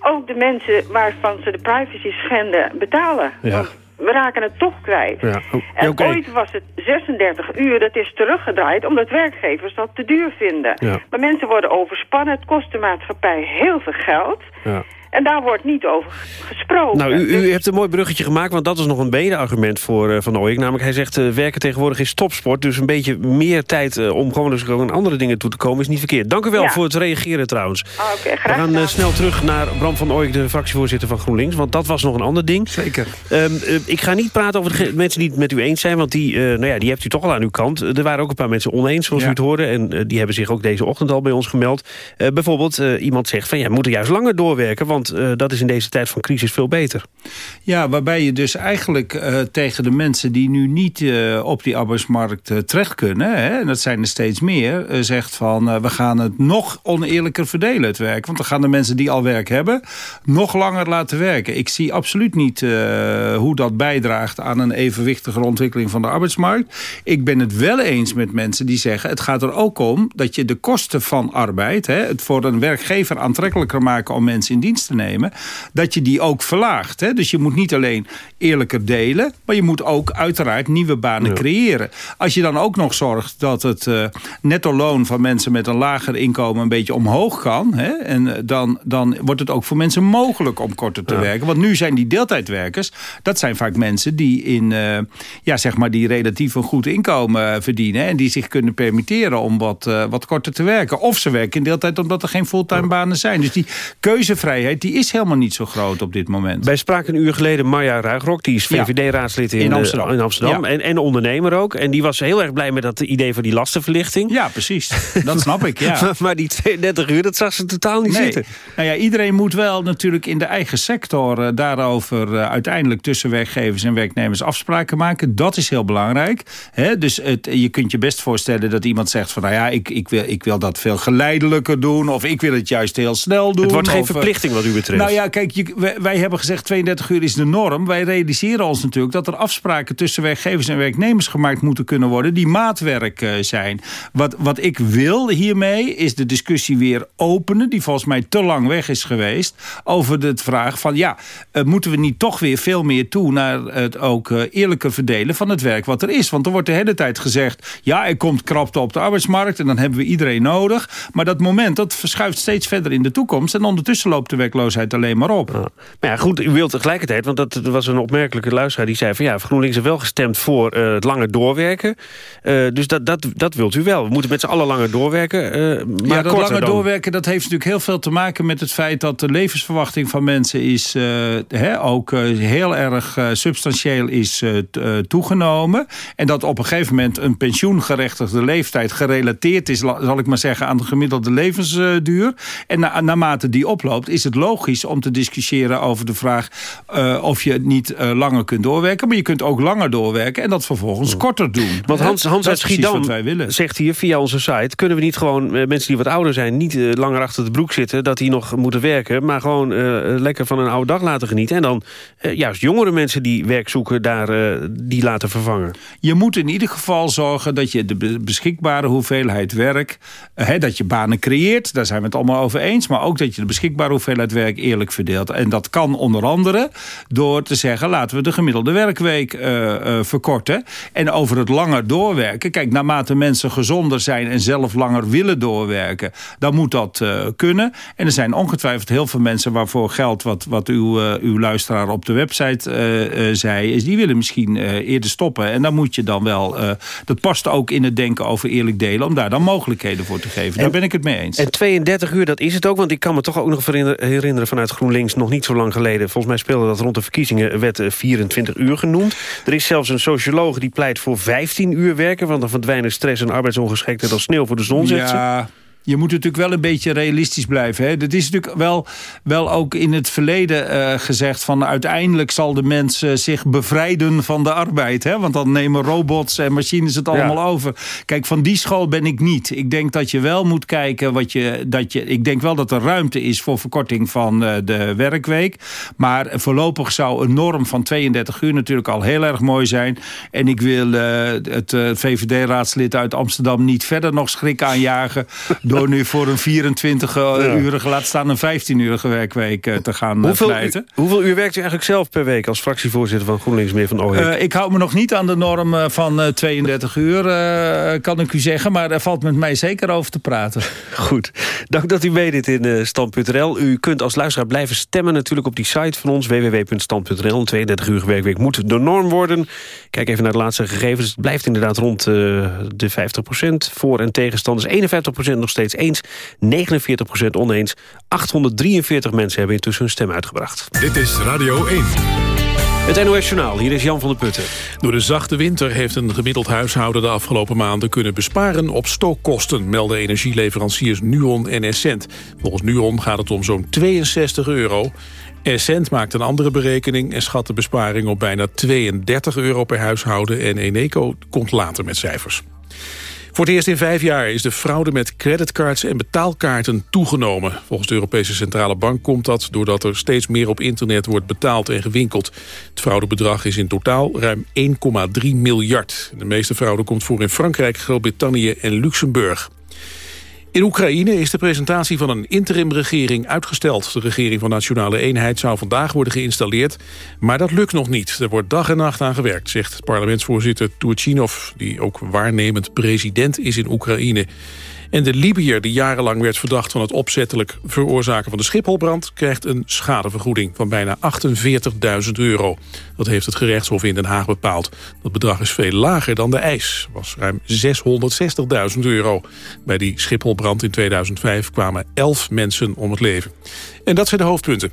Speaker 16: ook de mensen waarvan ze de privacy schenden betalen.
Speaker 2: Ja.
Speaker 16: We raken het toch kwijt.
Speaker 2: Ja.
Speaker 16: En
Speaker 2: okay.
Speaker 16: ooit was het 36 uur, dat is teruggedraaid... omdat werkgevers dat te duur vinden.
Speaker 2: Ja.
Speaker 16: Maar mensen worden overspannen, het kost de maatschappij heel veel geld...
Speaker 2: Ja.
Speaker 16: En daar wordt niet over gesproken.
Speaker 2: Nou, u, u hebt een mooi bruggetje gemaakt, want dat is nog een bedeargument voor uh, Van Ooyek. Namelijk, hij zegt, uh, werken tegenwoordig is topsport. Dus een beetje meer tijd uh, om gewoon eens aan andere dingen toe te komen is niet verkeerd. Dank u wel
Speaker 16: ja.
Speaker 2: voor het reageren trouwens.
Speaker 16: Oh, okay,
Speaker 2: We gaan uh, snel terug naar Bram van Ooyek, de fractievoorzitter van GroenLinks. Want dat was nog een ander ding.
Speaker 12: Zeker.
Speaker 2: Um, ik ga niet praten over de mensen die het met u eens zijn. Want die, nou ja, die hebt u toch al aan uw kant. Er waren ook een paar mensen oneens, zoals ja. u het hoorde. En die hebben zich ook deze ochtend al bij ons gemeld. bijvoorbeeld, iemand zegt van ja, we moeten juist langer doorwerken. Want dat is in deze tijd van crisis veel beter.
Speaker 12: Ja, waarbij je dus eigenlijk uh, tegen de mensen die nu niet uh, op die arbeidsmarkt terecht kunnen... Hè, en dat zijn er steeds meer, zegt van we gaan het nog oneerlijker verdelen het werk. Want dan gaan de mensen die al werk hebben nog langer laten werken. Ik zie absoluut niet hoe dat bijdraagt aan een evenwichtige ontwikkeling van de arbeidsmarkt. Ik ben het wel eens met mensen die zeggen... het gaat er ook om dat je de kosten van arbeid... Hè, het voor een werkgever aantrekkelijker maken om mensen in dienst te nemen dat je die ook verlaagt. Hè? Dus je moet niet alleen eerlijker delen... maar je moet ook uiteraard nieuwe banen ja. creëren. Als je dan ook nog zorgt dat het uh, netto loon van mensen... met een lager inkomen een beetje omhoog kan... Hè? en dan, dan wordt het ook voor mensen mogelijk om korter te ja. werken. Want nu zijn die deeltijdwerkers... dat zijn vaak mensen die, in, uh, ja, zeg maar die relatief een goed inkomen verdienen... en die zich kunnen permitteren om wat, uh, wat korter te werken. Of ze werken in deeltijd omdat er geen fulltime banen zijn. Dus die keuzevrijheid die is helemaal niet zo groot op dit moment.
Speaker 2: Wij spraken een uur geleden Marja Ruigrok, die is VVD-raadslid in,
Speaker 12: in Amsterdam,
Speaker 2: in Amsterdam en, en ondernemer ook. En die was heel erg blij met dat idee van die lastenverlichting.
Speaker 12: Ja, precies. Dat snap ik, ja.
Speaker 2: maar, die 32 uur, dat zag ze totaal niet
Speaker 12: nee.
Speaker 2: zitten.
Speaker 12: Nou ja, iedereen moet wel natuurlijk in de eigen sector uh, daarover uh, uiteindelijk tussen werkgevers en werknemers afspraken maken. Dat is heel belangrijk. Dus het, je kunt je best voorstellen dat iemand zegt van nou ja, ik, ik, wil, ik wil dat veel geleidelijker doen of ik wil het juist heel snel doen.
Speaker 2: Het wordt geen
Speaker 12: of,
Speaker 2: verplichting wat u betreft.
Speaker 12: Nou ja, kijk, wij, wij, hebben gezegd 32 uur is de norm. Wij realiseren ons natuurlijk dat er afspraken tussen werkgevers en werknemers gemaakt moeten kunnen worden die maatwerk uh, zijn. Wat, wat ik wil hiermee is de discussie weer openen, die volgens mij te lang weg is geweest, over de vraag van ja, uh, moeten we niet toch weer veel meer toe naar het ook uh, eerlijker verdelen van het werk wat er is. Want er wordt de hele tijd gezegd, ja, er komt krapte op de arbeidsmarkt en dan hebben we iedereen nodig. Maar dat moment, dat verschuift steeds verder in de toekomst en ondertussen loopt de werkloosheid alleen maar op.
Speaker 2: Ja. Maar ja, goed, u wilt tegelijkertijd, want dat was een opmerkelijke luisteraar... die zei van ja, GroenLinks heeft wel gestemd voor uh, het langer doorwerken. Uh, dus dat, dat, dat wilt u wel. We moeten met z'n allen langer doorwerken. Uh, maar
Speaker 12: ja, dat langer
Speaker 2: dan.
Speaker 12: doorwerken, dat heeft natuurlijk heel veel te maken met het feit... dat de levensverwachting van mensen is hè, ook heel erg substantieel is toegenomen. En dat op een gegeven moment een pensioengerechtigde leeftijd... gerelateerd is, zal ik maar zeggen, aan de gemiddelde levensduur. En na, naarmate die oploopt, is het logisch logisch om te discussiëren over de vraag... Uh, of je niet uh, langer kunt doorwerken. Maar je kunt ook langer doorwerken en dat vervolgens
Speaker 2: Mm.
Speaker 12: korter doen.
Speaker 2: Want Hans, Hans
Speaker 12: dat
Speaker 2: Schiedam
Speaker 12: wat wij willen.
Speaker 2: zegt hier via onze site... kunnen we niet gewoon uh, mensen die wat ouder zijn... niet langer achter de broek zitten dat die nog moeten werken... maar gewoon lekker van een oude dag laten genieten. En dan juist jongere mensen die werk zoeken... daar die laten vervangen.
Speaker 12: Je moet in ieder geval zorgen dat je de beschikbare hoeveelheid werk... Hè, dat je banen creëert, daar zijn we het allemaal over eens... maar ook dat je de beschikbare hoeveelheid werk eerlijk verdeelt. En dat kan onder andere door te zeggen... laten we de gemiddelde werkweek verkorten. En over het langer doorwerken... kijk, naarmate mensen gezonder zijn en zelf langer willen doorwerken... dan moet dat kunnen. En er zijn ongetwijfeld heel veel mensen waarvoor geldt... wat, wat uw, uw luisteraar op de website zei... is die willen misschien eerder stoppen. En dan moet je dan wel... dat past ook in het denken over eerlijk delen... om daar dan mogelijkheden voor te geven. En, daar ben ik het mee eens.
Speaker 2: En 32 uur, dat is het ook. Want ik kan me toch ook nog herinneren vanuit GroenLinks... nog niet zo lang geleden. Volgens mij speelde dat rond de verkiezingen... werd 24 uur genoemd. Er is zelfs een socioloog die pleit voor 15 uur werken... want dan verdwijnen stress en arbeidsongeschiktheid als sneeuw voor de zon,
Speaker 12: ja. Je moet natuurlijk wel een beetje realistisch blijven. Hè? Dat is natuurlijk wel, wel ook in het verleden uh, gezegd... van uiteindelijk zal de mens uh, zich bevrijden van de arbeid. Hè? Want dan nemen robots en machines het allemaal ja. over. Kijk, van die school ben ik niet. Ik denk dat je wel moet kijken wat je... Dat je ik denk wel dat er ruimte is voor verkorting van uh, de werkweek. Maar voorlopig zou een norm van 32 uur natuurlijk al heel erg mooi zijn. En ik wil het VVD-raadslid uit Amsterdam niet verder nog schrik aanjagen... door nu voor een 24-urige, ja. laat staan een 15-urige werkweek uh, te gaan
Speaker 2: hoeveel,
Speaker 12: pleiten.
Speaker 2: U, hoeveel uur werkt u eigenlijk zelf per week als fractievoorzitter van GroenLinks meer van OHEC?
Speaker 12: Uh, ik hou me nog niet aan de norm van uh, 32 uur, eh, kan ik u zeggen. Maar er valt met mij zeker over te praten.
Speaker 2: Goed. Dank dat u meedeed in Stand.nl. U kunt als luisteraar blijven stemmen natuurlijk op die site van ons. www.stand.nl. Een 32 uur werkweek moet de norm worden. Kijk even naar de laatste gegevens. Het blijft inderdaad rond de 50% Voor- en tegenstanders 51% nog steeds eens, 49% oneens. 843 mensen hebben intussen hun stem uitgebracht.
Speaker 1: Dit is Radio 1.
Speaker 2: Het NOS Journaal, hier is Jan van der Putten.
Speaker 3: Door de zachte winter heeft een gemiddeld huishouden de afgelopen maanden kunnen besparen op stookkosten, melden energieleveranciers Nuon en Essent. Volgens Nuon gaat het om zo'n 62 euro. Essent maakt een andere berekening en schat de besparing op bijna 32 euro per huishouden en Eneco komt later met cijfers. Voor het eerst in vijf jaar is de fraude met creditcards en betaalkaarten toegenomen. Volgens de Europese Centrale Bank komt dat doordat er steeds meer op internet wordt betaald en gewinkeld. Het fraudebedrag is in totaal ruim 1,3 miljard. De meeste fraude komt voor in Frankrijk, Groot-Brittannië en Luxemburg. In Oekraïne is de presentatie van een interimregering uitgesteld. De regering van Nationale Eenheid zou vandaag worden geïnstalleerd. Maar dat lukt nog niet. Er wordt dag en nacht aan gewerkt, zegt parlementsvoorzitter Turchinov... die ook waarnemend president is in Oekraïne. En de Libiër, die jarenlang werd verdacht van het opzettelijk veroorzaken van de Schipholbrand, krijgt een schadevergoeding van bijna 48.000 euro. Dat heeft het gerechtshof in Den Haag bepaald. Dat bedrag is veel lager dan de eis, was ruim 660.000 euro. Bij die Schipholbrand in 2005 kwamen 11 mensen om het leven. En dat zijn de hoofdpunten.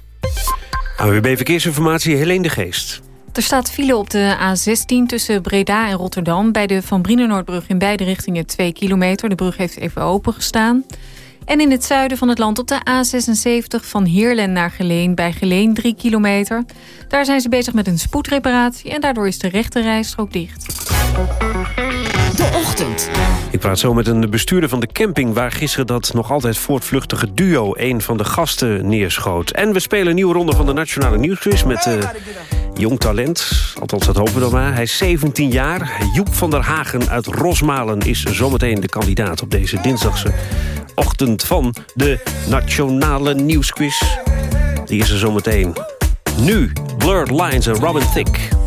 Speaker 2: AWB Verkeersinformatie, Helene de Geest.
Speaker 17: Er staat file op de A16 tussen Breda en Rotterdam... bij de Van Brienenoordbrug in beide richtingen 2 kilometer. De brug heeft even open gestaan. En in het zuiden van het land op de A76 van Heerlen naar Geleen... bij Geleen 3 kilometer. Daar zijn ze bezig met een spoedreparatie... en daardoor is de rechte rijstrook dicht.
Speaker 6: De Ochtend.
Speaker 2: Ik praat zo met een bestuurder van de camping... waar gisteren dat nog altijd voortvluchtige duo... een van de gasten neerschoot. En we spelen een nieuwe ronde van de Nationale Nieuwsquiz... met uh, jong talent, althans dat hopen we dan maar. Hij is 17 jaar. Joep van der Hagen uit Rosmalen is zometeen de kandidaat... op deze dinsdagse ochtend van de Nationale Nieuwsquiz. Die is er zometeen. Nu Blurred Lines en Robin Thicke.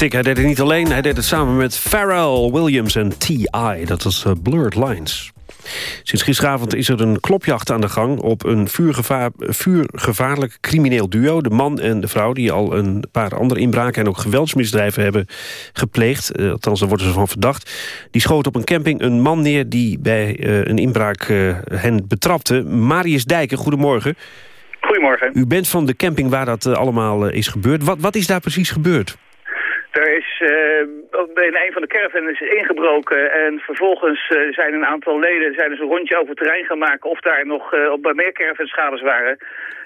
Speaker 2: Hij deed het niet alleen. Hij deed het samen met Pharrell Williams en T.I. Dat is uh, Blurred Lines. Sinds gisteravond is er een klopjacht aan de gang... op een vuurgevaar, vuurgevaarlijk crimineel duo. De man en de vrouw die al een paar andere inbraken... en ook geweldsmisdrijven hebben gepleegd. Uh, althans, daar worden ze van verdacht. Die schoot op een camping een man neer... die bij uh, een inbraak uh, hen betrapte. Marius Dijken, goedemorgen.
Speaker 18: Goedemorgen.
Speaker 2: U bent van de camping waar dat allemaal is gebeurd. Wat, wat is daar precies gebeurd?
Speaker 18: Er is uh, in een van de caravans ingebroken en vervolgens uh, zijn een aantal leden zijn dus een rondje over het terrein gaan maken of daar nog uh, op bij meer caravanschades waren.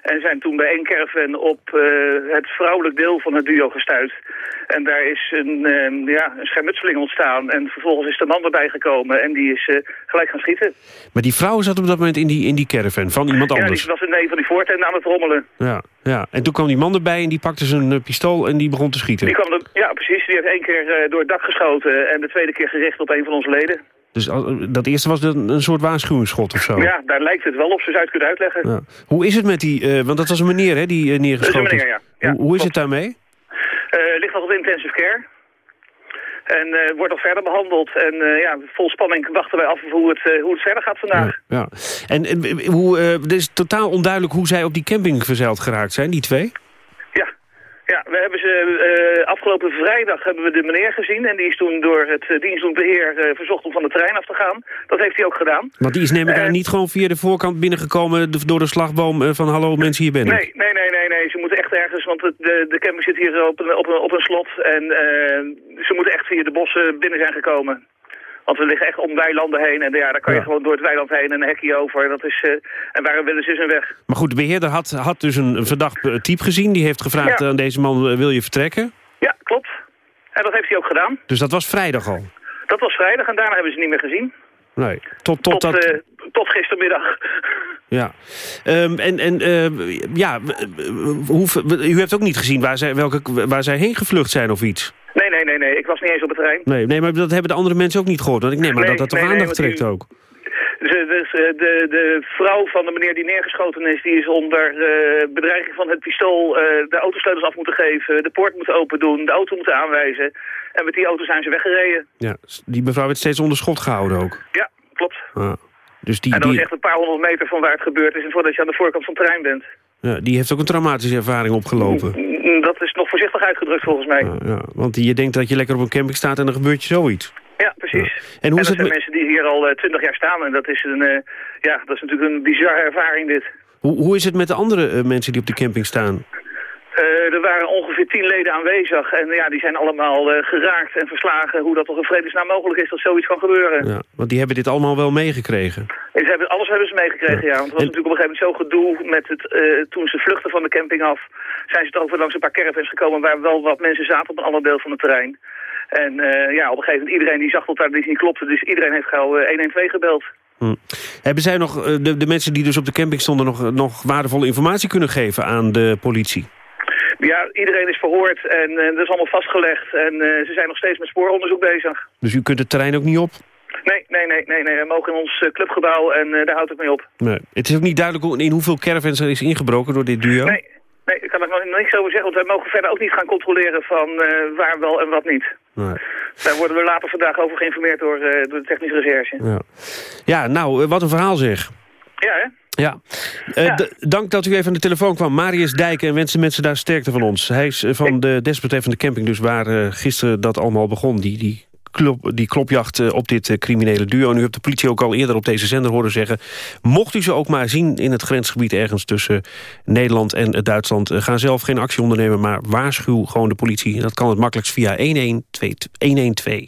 Speaker 18: En zijn toen bij één caravan op het vrouwelijk deel van het duo gestuurd. En daar is een, ja, een schermutseling ontstaan en vervolgens is de man erbij gekomen en die is gelijk gaan schieten.
Speaker 2: Maar die vrouw zat op dat moment in die, in die caravan van iemand anders?
Speaker 18: Ja, die was in een van die voortenden aan het rommelen.
Speaker 2: Ja, ja, en toen kwam die man erbij en die pakte zijn pistool en die begon te schieten.
Speaker 18: Die kwam er, ja, precies. Die heeft één keer uh, door het dak geschoten en de tweede keer gericht op een van onze leden.
Speaker 2: Dus dat eerste was een, een soort waarschuwingsschot of zo?
Speaker 18: Ja, daar lijkt het wel op, zo zou het kunnen uitleggen.
Speaker 2: Ja. Hoe is het met die, uh, want dat was een meneer hè, die uh, neergeschoten
Speaker 18: is meneer, ja. ja
Speaker 2: hoe, hoe is het daarmee?
Speaker 18: ligt nog op intensive care. En uh, wordt nog verder behandeld. En uh, ja, vol spanning wachten wij af hoe het, uh, hoe het verder gaat vandaag.
Speaker 2: Ja, ja. En, en hoe, het is totaal onduidelijk hoe zij op die camping verzeild geraakt zijn, die twee?
Speaker 18: Ja, we hebben ze uh, afgelopen vrijdag hebben we de meneer gezien. En die is toen door het uh, dienstdoend beheer uh, verzocht om van de trein af te gaan. Dat heeft hij ook gedaan.
Speaker 2: Want die is neem ik aan niet gewoon via de voorkant binnengekomen door de slagboom van hallo mensen hier binnen?
Speaker 18: Nee, nee, nee, nee, nee. Ze moeten echt ergens, want de, de camping zit hier op een, op een, op een slot. En ze moeten echt via de bossen binnen zijn gekomen. Want we liggen echt om weilanden heen. En ja, daar kan je ja. gewoon door het weiland heen en een hekje over. Dat is, uh, en waarom willen ze zijn weg?
Speaker 2: Maar goed, de beheerder had, had dus een verdacht type gezien. Die heeft gevraagd ja. aan deze man, wil je vertrekken?
Speaker 18: Ja, klopt. En dat heeft hij ook gedaan.
Speaker 2: Dus dat was vrijdag al?
Speaker 18: Dat was vrijdag en daarna hebben ze niet meer gezien.
Speaker 2: Nee, tot, tot, tot, dat...
Speaker 18: uh, tot gistermiddag.
Speaker 2: Ja, um, en, en uh, ja, hoe, u heeft ook niet gezien waar zij, welke, waar zij heen gevlucht zijn of iets?
Speaker 18: Nee, nee, nee, nee. Ik was niet eens op het terrein.
Speaker 2: Nee, nee maar dat hebben de andere mensen ook niet gehoord. Want ik neem maar nee, dat dat toch nee, aandacht trekt ook.
Speaker 18: Dus, dus de, de vrouw van de meneer die neergeschoten is... die is onder uh, bedreiging van het pistool uh, de autosleutels af moeten geven... de poort moeten open doen, de auto moeten aanwijzen. En met die auto zijn ze weggereden.
Speaker 2: Ja, die mevrouw werd steeds onder schot gehouden ook.
Speaker 18: Ja, klopt.
Speaker 2: Ah, dus die,
Speaker 18: en dat
Speaker 2: die...
Speaker 18: is echt een paar honderd meter van waar het gebeurd is... en voordat je aan de voorkant van het terrein bent.
Speaker 2: Ja, die heeft ook een traumatische ervaring opgelopen.
Speaker 18: Dat is nog voorzichtig uitgedrukt volgens mij.
Speaker 2: Ja, ja, want je denkt dat je lekker op een camping staat en dan gebeurt je zoiets.
Speaker 18: Ja, precies.
Speaker 2: En hoe
Speaker 18: en
Speaker 2: is
Speaker 18: dat
Speaker 2: het
Speaker 18: zijn mensen die hier al twintig uh, jaar staan. En dat is, een, uh, ja, dat is natuurlijk een bizarre ervaring dit.
Speaker 2: Hoe, hoe is het met de andere uh, mensen die op de camping staan?
Speaker 18: Uh, er waren ongeveer tien leden aanwezig en ja, die zijn allemaal uh, geraakt en verslagen. Hoe dat toch in vredesnaam mogelijk is dat zoiets kan gebeuren.
Speaker 2: Ja, want die hebben dit allemaal wel meegekregen.
Speaker 18: Ze hebben, alles hebben ze meegekregen, ja. ja. Want het was en... natuurlijk op een gegeven moment zo gedoe met het, uh, toen ze vluchten van de camping af. Zijn ze toch over langs een paar caravans gekomen waar wel wat mensen zaten op een ander deel van het terrein. En ja, op een gegeven moment iedereen die zag dat daar iets niet klopte. Dus iedereen heeft gauw 112 gebeld.
Speaker 2: Hm. Hebben zij nog, de, de mensen die dus op de camping stonden nog, nog waardevolle informatie kunnen geven aan de politie?
Speaker 18: Ja, iedereen is verhoord en uh, dat is allemaal vastgelegd. En uh, ze zijn nog steeds met spooronderzoek bezig.
Speaker 2: Dus u kunt het terrein ook niet op?
Speaker 18: Nee, nee, nee, nee, nee. we mogen in ons uh, clubgebouw en daar houdt het mee op.
Speaker 2: Nee. Het is ook niet duidelijk in hoeveel caravans er is ingebroken door dit duo?
Speaker 18: Nee, nee ik kan er nog niks over zeggen, want wij mogen verder ook niet gaan controleren van waar wel en wat niet.
Speaker 2: Nee.
Speaker 18: Daar worden we later vandaag over geïnformeerd door, door de technische recherche.
Speaker 2: Ja, ja nou, wat een verhaal zeg.
Speaker 18: Ja, hè?
Speaker 2: Ja. Uh, ja. dank dat u even aan de telefoon kwam. Marius Dijken en wensen mensen daar sterkte van ons. Hij is van de desbetreffende camping, dus waar uh, gisteren dat allemaal begon. Die, die, klop, die klopjacht uh, op dit criminele duo. En u hebt de politie ook al eerder op deze zender horen zeggen... mocht u ze ook maar zien in het grensgebied ergens tussen Nederland en Duitsland... ga zelf geen actie ondernemen, maar waarschuw gewoon de politie. Dat kan het makkelijkst via 112. 112.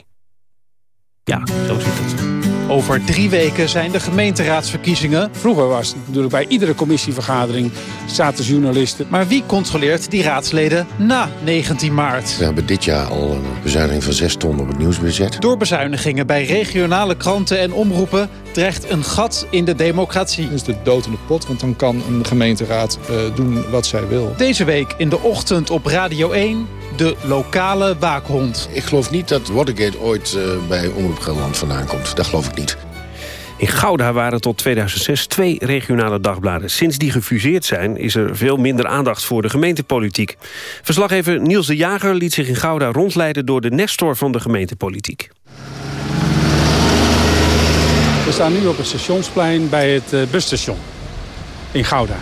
Speaker 2: Ja, zo zit het.
Speaker 19: Over drie weken zijn de gemeenteraadsverkiezingen.
Speaker 7: Vroeger was het natuurlijk bij iedere commissievergadering zaten journalisten.
Speaker 19: Maar wie controleert die raadsleden na 19 maart?
Speaker 20: We hebben dit jaar al een bezuiniging van 6 ton op het nieuwsbudget.
Speaker 19: Door bezuinigingen bij regionale kranten en omroepen dreigt een gat in de democratie.
Speaker 21: Dat is de dood in de pot, want dan kan een gemeenteraad uh, doen wat zij wil.
Speaker 19: Deze week in de ochtend op Radio 1 de lokale waakhond.
Speaker 20: Ik geloof niet dat Watergate ooit uh, bij Omroep Gelderland vandaan komt. Dat geloof ik niet.
Speaker 2: In Gouda waren tot 2006 twee regionale dagbladen. Sinds die gefuseerd zijn is er veel minder aandacht voor de gemeentepolitiek. Verslaggever Niels de Jager liet zich in Gouda rondleiden... door de nestor van de gemeentepolitiek.
Speaker 7: We staan nu op het stationsplein bij het uh, busstation in Gouda.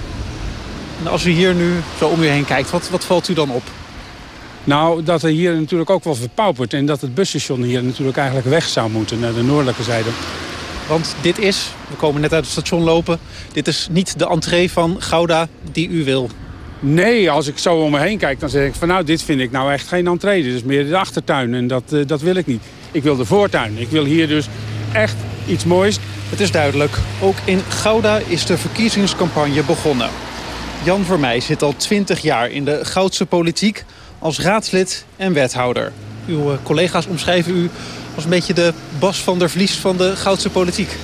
Speaker 19: En als u hier nu zo om u heen kijkt, wat, wat valt u dan op?
Speaker 7: Nou, dat er hier natuurlijk ook wel verpaupert... en dat het busstation hier natuurlijk eigenlijk weg zou moeten naar de noordelijke zijde.
Speaker 19: Want dit is, we komen net uit het station lopen... dit is niet de entree van Gouda die u wil.
Speaker 7: Nee, als ik zo om me heen kijk, dan zeg ik van nou, dit vind ik nou echt geen entree. Dit is meer de achtertuin en dat, uh, dat wil ik niet. Ik wil de voortuin. Ik wil hier dus echt iets moois.
Speaker 19: Het is duidelijk, ook in Gouda is de verkiezingscampagne begonnen. Jan Vermeij zit al 20 jaar in de Goudse politiek als raadslid en wethouder. Uw eh, collega's omschrijven u als een beetje de Bas van der Vlies van de Goudse politiek.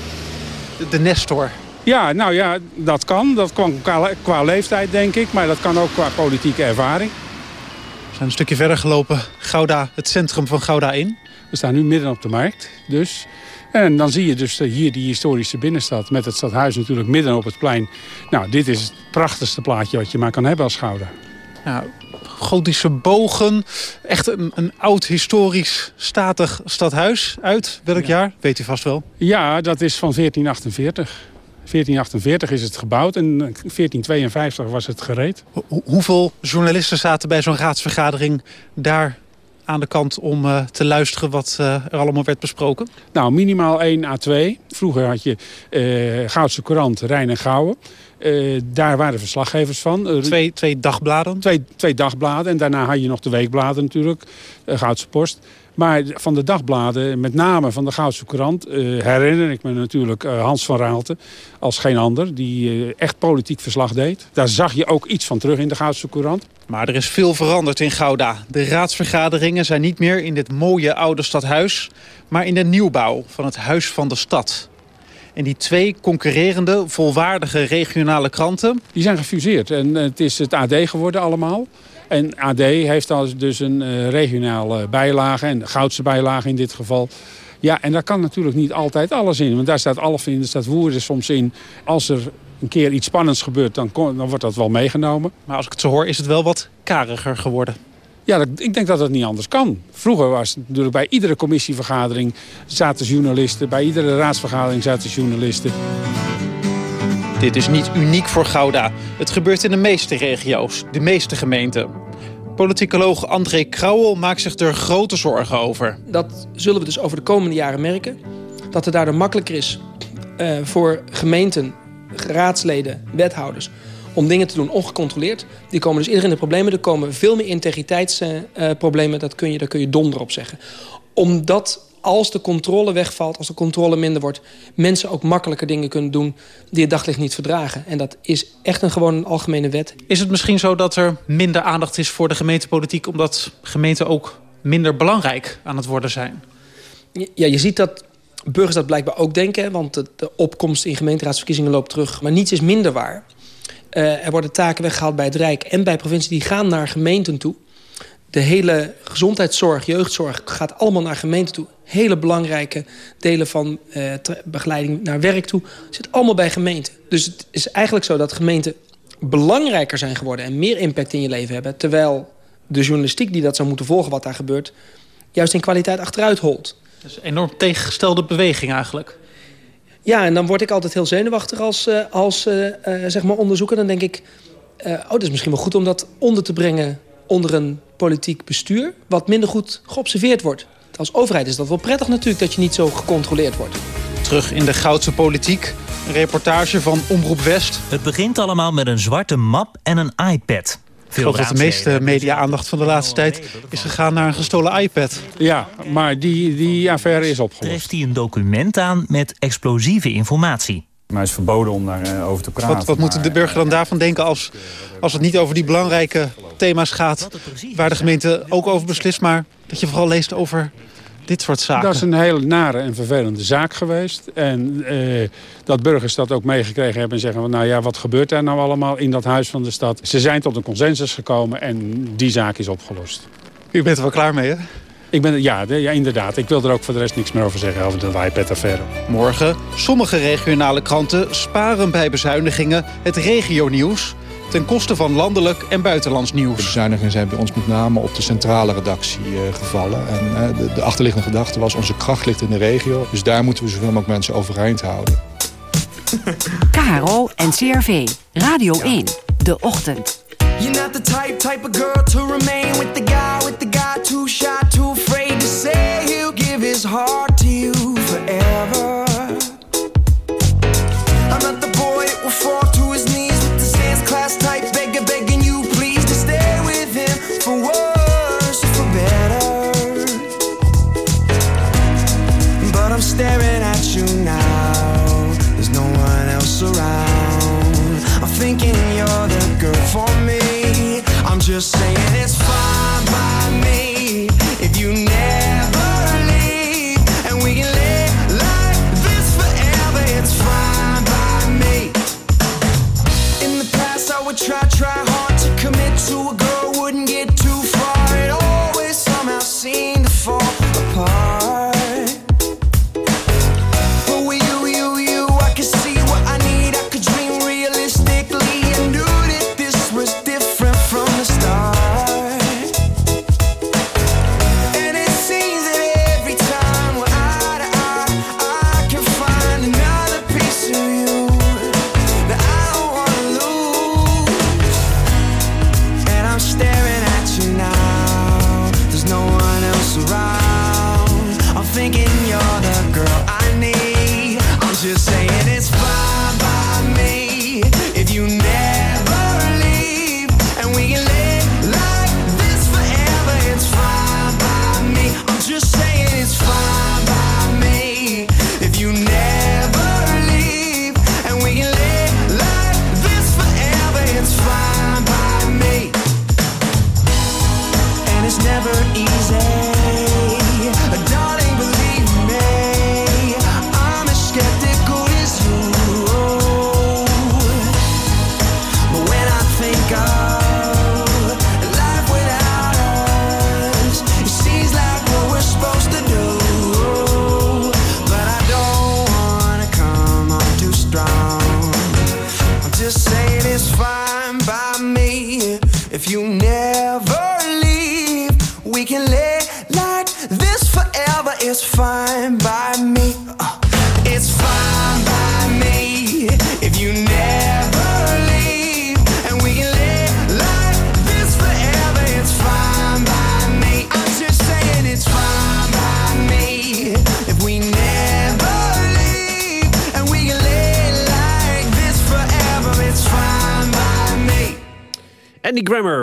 Speaker 19: De, de Nestor.
Speaker 7: Ja, nou ja, dat kan. Dat kan qua, qua, leeftijd, denk ik. Maar dat kan ook qua politieke ervaring.
Speaker 19: We zijn een stukje verder gelopen. Gouda, het centrum van Gouda in.
Speaker 7: We staan nu midden op de markt, dus. En dan zie je dus hier die historische binnenstad... met het stadhuis natuurlijk midden op het plein. Nou, dit is het prachtigste plaatje wat je maar kan hebben als Gouda.
Speaker 19: Nou, gotische bogen. Echt een, een oud historisch statig stadhuis. Uit welk jaar? Weet u vast wel.
Speaker 7: Ja, dat is van 1448. 1448 is het gebouwd en 1452 was het gereed.
Speaker 19: hoeveel journalisten zaten bij zo'n raadsvergadering daar aan de kant om uh, te luisteren wat uh, er allemaal werd besproken?
Speaker 7: Nou, minimaal 1 à 2. Vroeger had je uh, Goudse Courant, Rijn en Gouwen. Uh, daar waren verslaggevers van.
Speaker 19: Uh, twee, twee dagbladen?
Speaker 7: Twee, twee dagbladen. En daarna had je nog de weekbladen natuurlijk. Uh, Goudse Post. Maar van de dagbladen, met name van de Goudse Courant... herinner ik me natuurlijk Hans van Raalte als geen ander... die echt politiek verslag deed. Daar zag je ook iets van terug in de Goudse Courant.
Speaker 19: Maar er is veel veranderd in Gouda. De raadsvergaderingen zijn niet meer in dit mooie oude stadhuis... maar in de nieuwbouw van het Huis van de Stad. En die twee concurrerende, volwaardige regionale kranten...
Speaker 7: Die zijn gefuseerd en het is het AD geworden allemaal. En AD heeft dus een uh, regionale bijlage, en goudse bijlage in dit geval... Ja, en daar kan natuurlijk niet altijd alles in. Want daar staat alles in, er staat woorden soms in. Als er een keer iets spannends gebeurt, dan, dan wordt dat wel meegenomen.
Speaker 19: Maar als ik het zo hoor, is het wel wat kariger geworden.
Speaker 7: Ja, dat, ik denk dat het niet anders kan. Vroeger was het natuurlijk bij iedere commissievergadering zaten journalisten. Bij iedere raadsvergadering zaten journalisten.
Speaker 19: Dit is niet uniek voor Gouda. Het gebeurt in de meeste regio's, de meeste gemeenten. Politicoloog André Krauwel maakt zich er grote zorgen over.
Speaker 22: Dat zullen we dus over de komende jaren merken. Dat het daardoor makkelijker is uh, voor gemeenten, raadsleden, wethouders om dingen te doen ongecontroleerd. Die komen dus eerder in de problemen. Er komen veel meer integriteitsproblemen. Dat kun je, daar kun je donder op zeggen. Omdat als de controle wegvalt, als de controle minder wordt... mensen ook makkelijker dingen kunnen doen die het daglicht niet verdragen. En dat is echt een gewoon een algemene wet.
Speaker 19: Is het misschien zo dat er minder aandacht is voor de gemeentepolitiek... omdat gemeenten ook minder belangrijk aan het worden zijn?
Speaker 22: Ja, je ziet dat burgers dat blijkbaar ook denken... want de opkomst in gemeenteraadsverkiezingen loopt terug. Maar niets is minder waar. Uh, er worden taken weggehaald bij het Rijk en bij provincie. Die gaan naar gemeenten toe. De hele gezondheidszorg, jeugdzorg gaat allemaal naar gemeenten toe. Hele belangrijke delen van uh, begeleiding naar werk toe. Zit allemaal bij gemeenten. Dus het is eigenlijk zo dat gemeenten belangrijker zijn geworden... en meer impact in je leven hebben. Terwijl de journalistiek die dat zou moeten volgen wat daar gebeurt... juist in kwaliteit achteruit holt.
Speaker 19: Dat is een enorm tegengestelde beweging eigenlijk.
Speaker 22: Ja, en dan word ik altijd heel zenuwachtig als, uh, als uh, uh, zeg maar onderzoeker. Dan denk ik, oh, het is misschien wel goed om dat onder te brengen onder een politiek bestuur... wat minder goed geobserveerd wordt. Als overheid is dat wel prettig natuurlijk dat je niet zo gecontroleerd wordt.
Speaker 19: Terug in de Goudse politiek. Een reportage van Omroep West.
Speaker 23: Het begint allemaal met een zwarte map en een iPad.
Speaker 19: Ik geloof dat de meeste media-aandacht van de laatste tijd is gegaan naar een gestolen iPad.
Speaker 7: Ja, maar die, die affaire is opgelost.
Speaker 23: Treft hij een document aan met explosieve informatie.
Speaker 24: Maar het is verboden om daarover uh, te praten.
Speaker 19: Wat, wat moet de burger dan daarvan denken als, als het niet over die belangrijke thema's gaat... waar de gemeente ook over beslist, maar dat je vooral leest over dit soort zaken.
Speaker 7: Dat is een hele nare en vervelende zaak geweest. En eh, dat burgers dat ook meegekregen hebben en zeggen... Van, nou ja, wat gebeurt daar nou allemaal in dat huis van de stad? Ze zijn tot een consensus gekomen en die zaak is opgelost.
Speaker 19: U bent er wel klaar mee, hè?
Speaker 7: Ik ben, ja, de, ja, inderdaad. Ik wil er ook voor de rest niks meer over zeggen over de iPad-affaire.
Speaker 19: Morgen, sommige regionale kranten sparen bij bezuinigingen het regionieuws ten koste van landelijk en buitenlands nieuws.
Speaker 21: De bezuinigingen zijn bij ons met name op de centrale redactie uh, gevallen. En uh, de, de, achterliggende gedachte was, onze kracht ligt in de regio. Dus daar moeten we zoveel mogelijk mensen overeind houden.
Speaker 6: Caro en CRV, Radio 1, de ochtend. You're not the type, type of girl to remain with the guy, with the guy too shy, too afraid to say he'll give his heart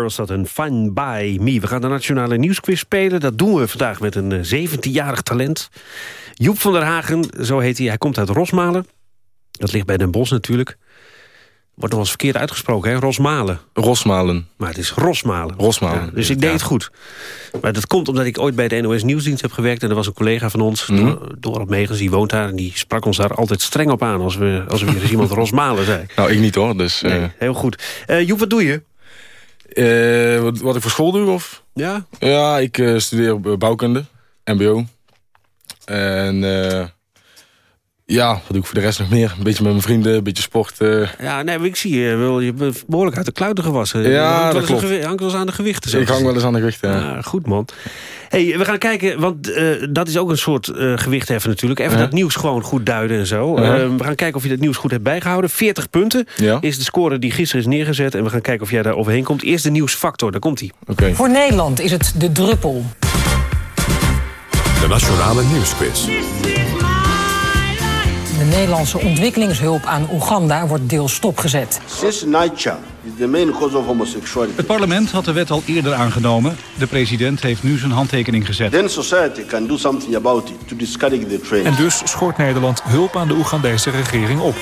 Speaker 6: was
Speaker 2: dat een Fine By Me. We gaan de Nationale Nieuwsquiz spelen. Dat doen we vandaag met een eh, 17-jarig talent. Joep van der Hagen, zo heet hij. Hij komt uit Rosmalen. Dat ligt bij Den Bosch natuurlijk. Wordt nog wel eens verkeerd uitgesproken, hè? Rosmalen.
Speaker 25: Rosmalen.
Speaker 2: Maar het is Rosmalen.
Speaker 25: Rosmalen.
Speaker 2: Ja, dus ik deed het goed. Maar dat komt omdat ik ooit bij de NOS Nieuwsdienst heb gewerkt... en er was een collega van ons,
Speaker 25: Mhm.
Speaker 2: Dor- Dorot Megens, die woont daar... en die sprak ons daar altijd streng op aan... als we, als we weer eens iemand Rosmalen zei.
Speaker 25: Nou, ik niet hoor, dus... eh,
Speaker 2: heel goed. Eh Joep, wat doe je?
Speaker 25: Eh, wat, wat ik voor school doe, of?
Speaker 2: Ja?
Speaker 25: Ja, ik eh, studeer bouwkunde, mbo. En eh, ja, wat doe ik voor de rest nog meer? Een beetje met mijn vrienden, een beetje sport. eh.
Speaker 2: Ja, nee, ik zie je wel, je bent behoorlijk uit de kluiten gewassen.
Speaker 25: Ja,
Speaker 2: hangt
Speaker 25: dat klopt.
Speaker 2: gewi- hangt wel eens aan de gewichten. zo
Speaker 25: ik hang wel eens aan de gewicht, ja.
Speaker 2: Ja, goed man. hey, we gaan kijken, want eh, dat is ook een soort eh gewicht heffen natuurlijk. Even dat nieuws gewoon goed duiden en zo. Eh, we gaan kijken of je dat nieuws goed hebt bijgehouden. 40 punten
Speaker 25: Ja.
Speaker 2: is de score die gisteren is neergezet. En we gaan kijken of jij daar overheen komt. Eerst de nieuwsfactor, daar komt hij.
Speaker 25: Oké.
Speaker 26: Voor Nederland is het de druppel.
Speaker 1: De Nationale Nieuwsquiz.
Speaker 26: De Nederlandse ontwikkelingshulp aan Oeganda wordt deels stopgezet.
Speaker 27: Het parlement had de wet al eerder aangenomen. De president heeft nu zijn handtekening gezet.
Speaker 28: then society can do something about it to discourage the trend.
Speaker 29: En dus schort Nederland hulp aan de Oegandese regering op.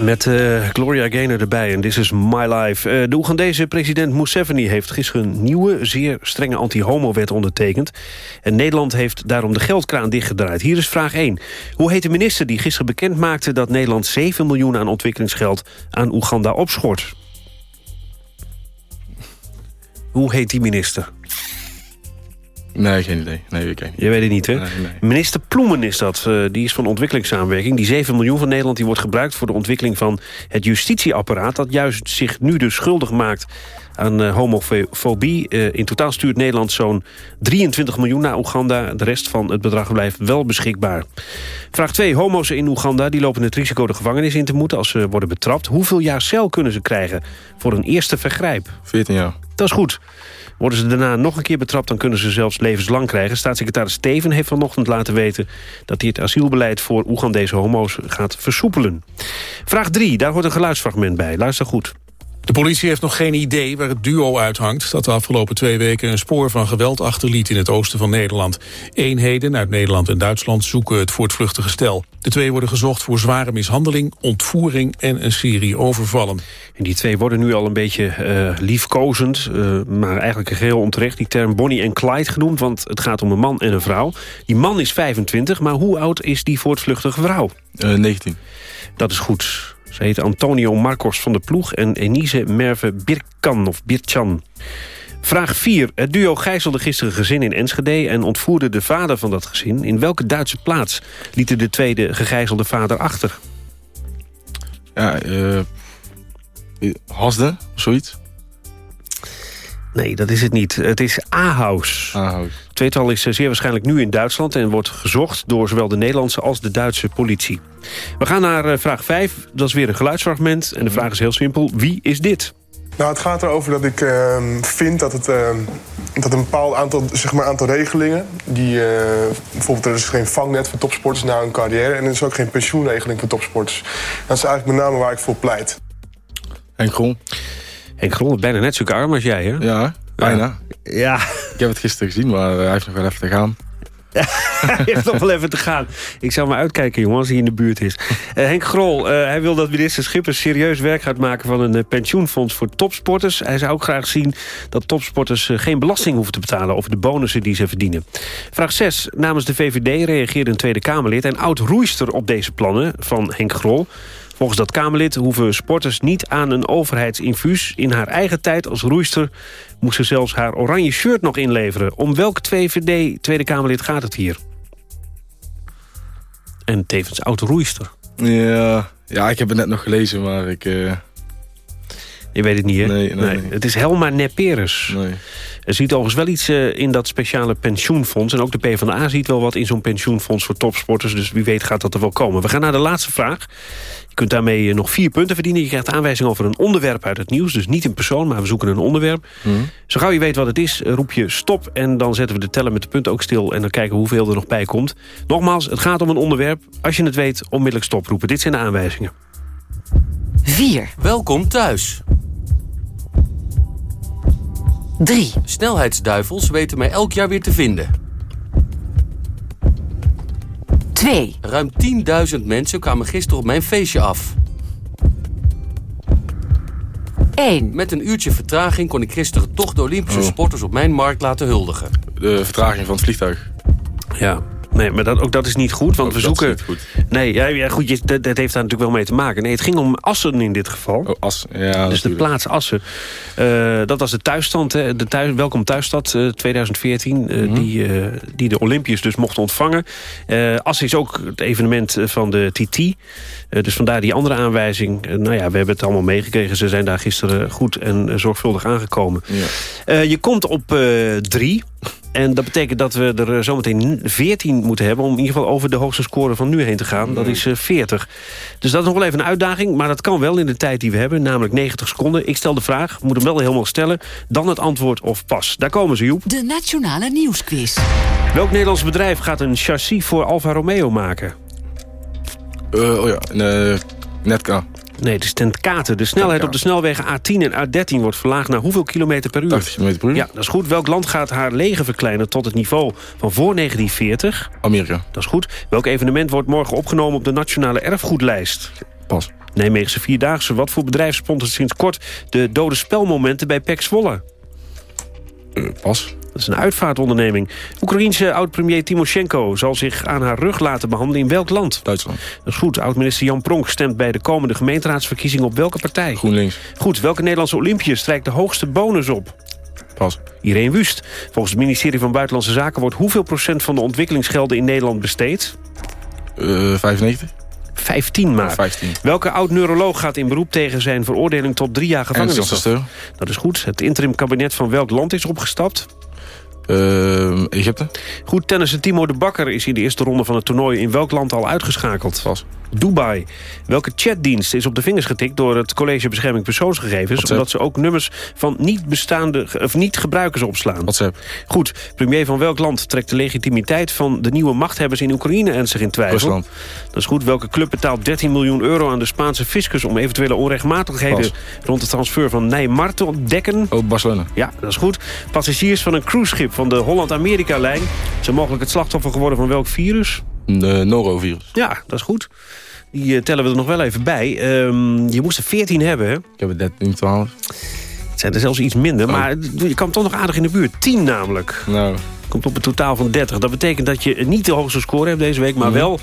Speaker 2: Met eh, Gloria Gaynor erbij en This is My Life. Eh, de Oegandese president Museveni heeft gisteren een nieuwe, zeer strenge anti-homo-wet ondertekend. En Nederland heeft daarom de geldkraan dichtgedraaid. Hier is vraag 1. Hoe heet de minister die gisteren bekend maakte dat Nederland 7 miljoen aan ontwikkelingsgeld aan Oeganda opschort? Hoe heet die minister?
Speaker 25: Nee, geen idee. Nee, ik weet niet.
Speaker 2: Je weet het niet, hè?
Speaker 25: Nee, nee.
Speaker 2: Minister Ploemen is dat. Eh, die is van ontwikkelingssamenwerking. Die 7 miljoen van Nederland die wordt gebruikt... voor de ontwikkeling van het justitieapparaat... dat juist zich nu dus schuldig maakt aan eh, homofobie. Eh, in totaal stuurt Nederland zo'n 23 miljoen naar Oeganda. De rest van het bedrag blijft wel beschikbaar. Vraag 2. Homo's in Oeganda die lopen het risico de gevangenis in te moeten... als ze worden betrapt. Hoeveel jaar cel kunnen ze krijgen voor een eerste vergrijp?
Speaker 25: 14 jaar.
Speaker 2: Dat is goed. Worden ze daarna nog een keer betrapt, dan kunnen ze zelfs levenslang krijgen. Staatssecretaris Steven heeft vanochtend laten weten... dat hij het asielbeleid voor Oegandese homo's gaat versoepelen. Vraag 3, daar hoort een geluidsfragment bij. Luister goed.
Speaker 3: De politie heeft nog geen idee waar het duo uithangt... dat de afgelopen twee weken een spoor van geweld achterliet in het oosten van Nederland. Eenheden uit Nederland en Duitsland zoeken het voortvluchtige stel. De twee worden gezocht voor zware mishandeling, ontvoering en een serie overvallen.
Speaker 2: En die twee worden nu al een beetje eh, liefkozend, eh, maar eigenlijk geheel onterecht. Die term Bonnie en Clyde genoemd, want het gaat om een man en een vrouw. Die man is 25, maar hoe oud is die voortvluchtige vrouw?
Speaker 25: Eh, 19.
Speaker 2: Dat is goed. Ze heet Antonio Marcos van de Ploeg en Enise Merve Birkan of Birchan. Vraag 4. Het duo gijzelde gisteren gezin in Enschede... en ontvoerde de vader van dat gezin. In welke Duitse plaats lieten de tweede gegijzelde vader achter?
Speaker 25: Ja, eh... Hasde, of zoiets.
Speaker 2: Nee, dat is het niet. Het is Ahaus.
Speaker 25: Ahaus.
Speaker 2: Het tweetal is eh, zeer waarschijnlijk nu in Duitsland... en wordt gezocht door zowel de Nederlandse als de Duitse politie. We gaan naar eh, vraag 5. Dat is weer een geluidsfragment. En de vraag is heel simpel. Wie is dit?
Speaker 30: Nou, het gaat erover dat ik ehm, vind dat, het, ehm, dat een bepaald aantal, zeg maar, aantal regelingen... Die, eh, bijvoorbeeld er is geen vangnet voor topsporters na hun carrière... en er is ook geen pensioenregeling voor topsporters. Dat is eigenlijk met name waar ik voor pleit.
Speaker 25: Henk Grol.
Speaker 2: Henk Grol is bijna net zo arm als jij, hè?
Speaker 25: Ja, bijna.
Speaker 2: Ja.
Speaker 25: Ik heb het gisteren gezien, maar hij heeft nog wel even te gaan.
Speaker 2: hij heeft nog wel even te gaan. Ik zal maar uitkijken, jongen, als hij in de buurt is. Eh, Henk Grol, eh, hij wil dat minister Schippers serieus werk gaat maken... van een eh, pensioenfonds voor topsporters. Hij zou ook graag zien dat topsporters geen belasting hoeven te betalen... over de bonussen die ze verdienen. Vraag 6. Namens de VVD reageerde een Tweede Kamerlid... en oud-roeister op deze plannen van Henk Grol... Volgens dat Kamerlid hoeven sporters niet aan een overheidsinfuus. In haar eigen tijd als roeister moest ze zelfs haar oranje shirt nog inleveren. Om welk VVD Tweede Kamerlid gaat het hier? En tevens oud-roeister.
Speaker 25: Ja, ja, ik heb het net nog gelezen, maar ik... eh,
Speaker 2: Je weet het niet, hè?
Speaker 25: Nee, nee, nee.
Speaker 2: Het is Helma Neperes.
Speaker 25: Nee.
Speaker 2: Er ziet overigens wel iets eh, in dat speciale pensioenfonds. En ook de PvdA ziet wel wat in zo'n pensioenfonds voor topsporters. Dus wie weet gaat dat er wel komen. We gaan naar de laatste vraag. Je kunt daarmee eh, nog vier punten verdienen. Je krijgt aanwijzing over een onderwerp uit het nieuws. Dus niet een persoon, maar we zoeken een onderwerp. Zo gauw je weet wat het is, eh, roep je stop. En dan zetten we de teller met de punten ook stil. En dan kijken we hoeveel er nog bij komt. Nogmaals, het gaat om een onderwerp. Als je het weet, onmiddellijk stoproepen. Dit zijn de aanwijzingen.
Speaker 31: 4. Welkom thuis. 3. Snelheidsduivels weten mij elk jaar weer te vinden. 2. Ruim 10.000 mensen kwamen gisteren op mijn feestje af. 1. Met een uurtje vertraging kon ik gisteren toch de Olympische
Speaker 25: Oh.
Speaker 31: sporters op mijn markt laten huldigen.
Speaker 25: De vertraging van het vliegtuig.
Speaker 2: Ja, nee, maar dat, ook dat is niet goed, want
Speaker 25: Ook
Speaker 2: we
Speaker 25: dat is
Speaker 2: zoeken...
Speaker 25: niet goed.
Speaker 2: Nee, ja, ja, goed, je, dat, dat heeft daar natuurlijk wel mee te maken. Nee, het ging om Assen in dit geval.
Speaker 25: Oh, As. Ja,
Speaker 2: dus de plaats Assen. Eh, dat was de thuisstand, hè, de thuis, Welkom Thuisstad eh, 2014... eh,
Speaker 25: Mhm.
Speaker 2: die, eh, die de Olympiërs dus mochten ontvangen. Eh, Assen is ook het evenement eh, van de TT. Eh, dus vandaar die andere aanwijzing. Eh, nou ja, we hebben het allemaal meegekregen. Ze zijn daar gisteren goed en eh, zorgvuldig aangekomen. Eh, je komt op eh, drie... En dat betekent dat we er eh, zometeen 14 moeten hebben... om in ieder geval over de hoogste score van nu heen te gaan. Dat is eh, 40. Dus dat is nog wel even een uitdaging. Maar dat kan wel in de tijd die we hebben, namelijk 90 seconden. Ik stel de vraag, moet hem wel helemaal stellen. Dan het antwoord of pas. Daar komen ze, Joep.
Speaker 32: De Nationale Nieuwsquiz.
Speaker 2: Welk Nederlands bedrijf gaat een chassis voor Alfa Romeo maken?
Speaker 25: Eh, oh ja, een, eh, Netka.
Speaker 2: Nee, het is ten. De snelheid op de snelwegen A10 en A13 wordt verlaagd naar hoeveel kilometer per uur?
Speaker 25: 80 km per uur.
Speaker 2: Ja, dat is goed. Welk land gaat haar leger verkleinen tot het niveau van voor 1940?
Speaker 25: Amerika.
Speaker 2: Dat is goed. Welk evenement wordt morgen opgenomen op de nationale erfgoedlijst?
Speaker 25: Pas.
Speaker 2: Nijmeegse Vierdaagse. Wat voor bedrijf sponsort sinds kort de dode spelmomenten bij PEC Zwolle?
Speaker 25: Eh, pas.
Speaker 2: Dat is een uitvaartonderneming. Oekraïense oud-premier Timoshenko zal zich aan haar rug laten behandelen in welk land?
Speaker 25: Duitsland.
Speaker 2: Dat is goed. Oud-minister Jan Pronk stemt bij de komende gemeenteraadsverkiezingen op welke partij?
Speaker 25: GroenLinks.
Speaker 2: Goed. Welke Nederlandse Olympiër strijkt de hoogste bonus op? Pas. Irene Wust. Volgens het ministerie van Buitenlandse Zaken... wordt hoeveel procent van de ontwikkelingsgelden in Nederland besteed?
Speaker 25: Uh, 95.
Speaker 2: 15 maar.
Speaker 25: 15.
Speaker 2: Welke oud-neuroloog gaat in beroep tegen zijn veroordeling tot drie jaar gevangenisstraf? Dat is goed. Het interim kabinet van welk land is opgestapt?
Speaker 25: Uh, Egypte.
Speaker 2: Goed, tennisser Timo de Bakker is in de eerste ronde van het toernooi... in welk land al uitgeschakeld?
Speaker 25: Was.
Speaker 2: Dubai. Welke chatdienst is op de vingers getikt door het College Bescherming Persoonsgegevens...
Speaker 25: WhatsApp.
Speaker 2: omdat ze ook nummers van niet bestaande of niet gebruikers opslaan?
Speaker 25: WhatsApp.
Speaker 2: Goed, premier van welk land trekt de legitimiteit van de nieuwe machthebbers in Oekraïne ernstig in twijfel?
Speaker 25: Rusland.
Speaker 2: Dat is goed. Welke club betaalt 13 miljoen euro aan de Spaanse fiscus... om eventuele onrechtmatigheden
Speaker 25: Pas.
Speaker 2: rond de transfer van Neymar te ontdekken?
Speaker 25: Oh, Barcelona.
Speaker 2: Ja, dat is goed. Passagiers van een cruiseschip van de Holland-Amerika-lijn... zijn mogelijk het slachtoffer geworden van welk virus?
Speaker 25: De norovirus.
Speaker 2: Ja, dat is goed. Die eh, tellen we er nog wel even bij. Ehm, je moest er 14 hebben, hè?
Speaker 25: Ik heb het 13, 12.
Speaker 2: Het zijn er zelfs iets minder,
Speaker 25: Oh.
Speaker 2: maar je kwam toch nog aardig in de buurt. 10 namelijk.
Speaker 25: Nou,
Speaker 2: Komt op een totaal van 30. Dat betekent dat je niet de hoogste score hebt deze week... maar wel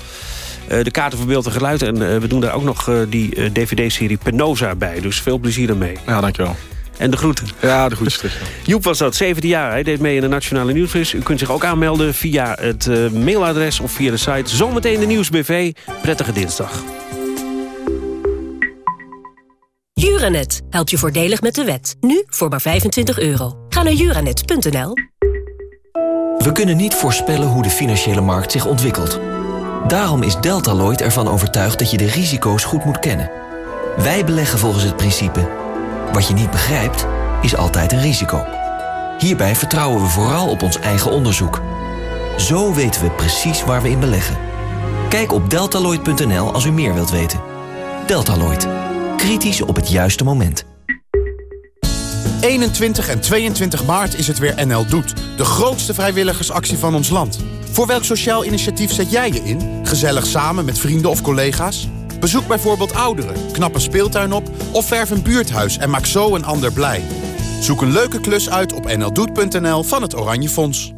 Speaker 2: eh, de kaarten voor beeld en geluid. En eh, we doen daar ook nog eh, die eh, dvd-serie Penosa bij. Dus veel plezier ermee.
Speaker 25: ja, dankjewel.
Speaker 2: En de groeten.
Speaker 25: Ja, de groetjes terug.
Speaker 2: Joep was dat, 17 jaar. Hij deed mee in de Nationale Nieuwsquiz. U kunt zich ook aanmelden via het eh, mailadres of via de site. Zometeen de Nieuwsbv. Prettige dinsdag.
Speaker 33: Juranet helpt je voordelig met de wet. Nu voor maar 25 euro. Ga naar juranet.nl.
Speaker 32: We kunnen niet voorspellen hoe de financiële markt zich ontwikkelt. Daarom is Deltaloid ervan overtuigd dat je de risico's goed moet kennen. Wij beleggen volgens het principe... wat je niet begrijpt, is altijd een risico. Hierbij vertrouwen we vooral op ons eigen onderzoek. Zo weten we precies waar we in beleggen. Kijk op deltaloid.nl als u meer wilt weten. Deltaloid. Kritisch op het juiste moment.
Speaker 34: 21 en 22 maart is het weer NL Doet. De grootste vrijwilligersactie van ons land. Voor welk sociaal initiatief zet jij je in? Gezellig samen met vrienden of collega's? Bezoek bijvoorbeeld ouderen, knap een speeltuin op... of verf een buurthuis en maak zo een ander blij. Zoek een leuke klus uit op nldoet.nl van het Oranje Fonds.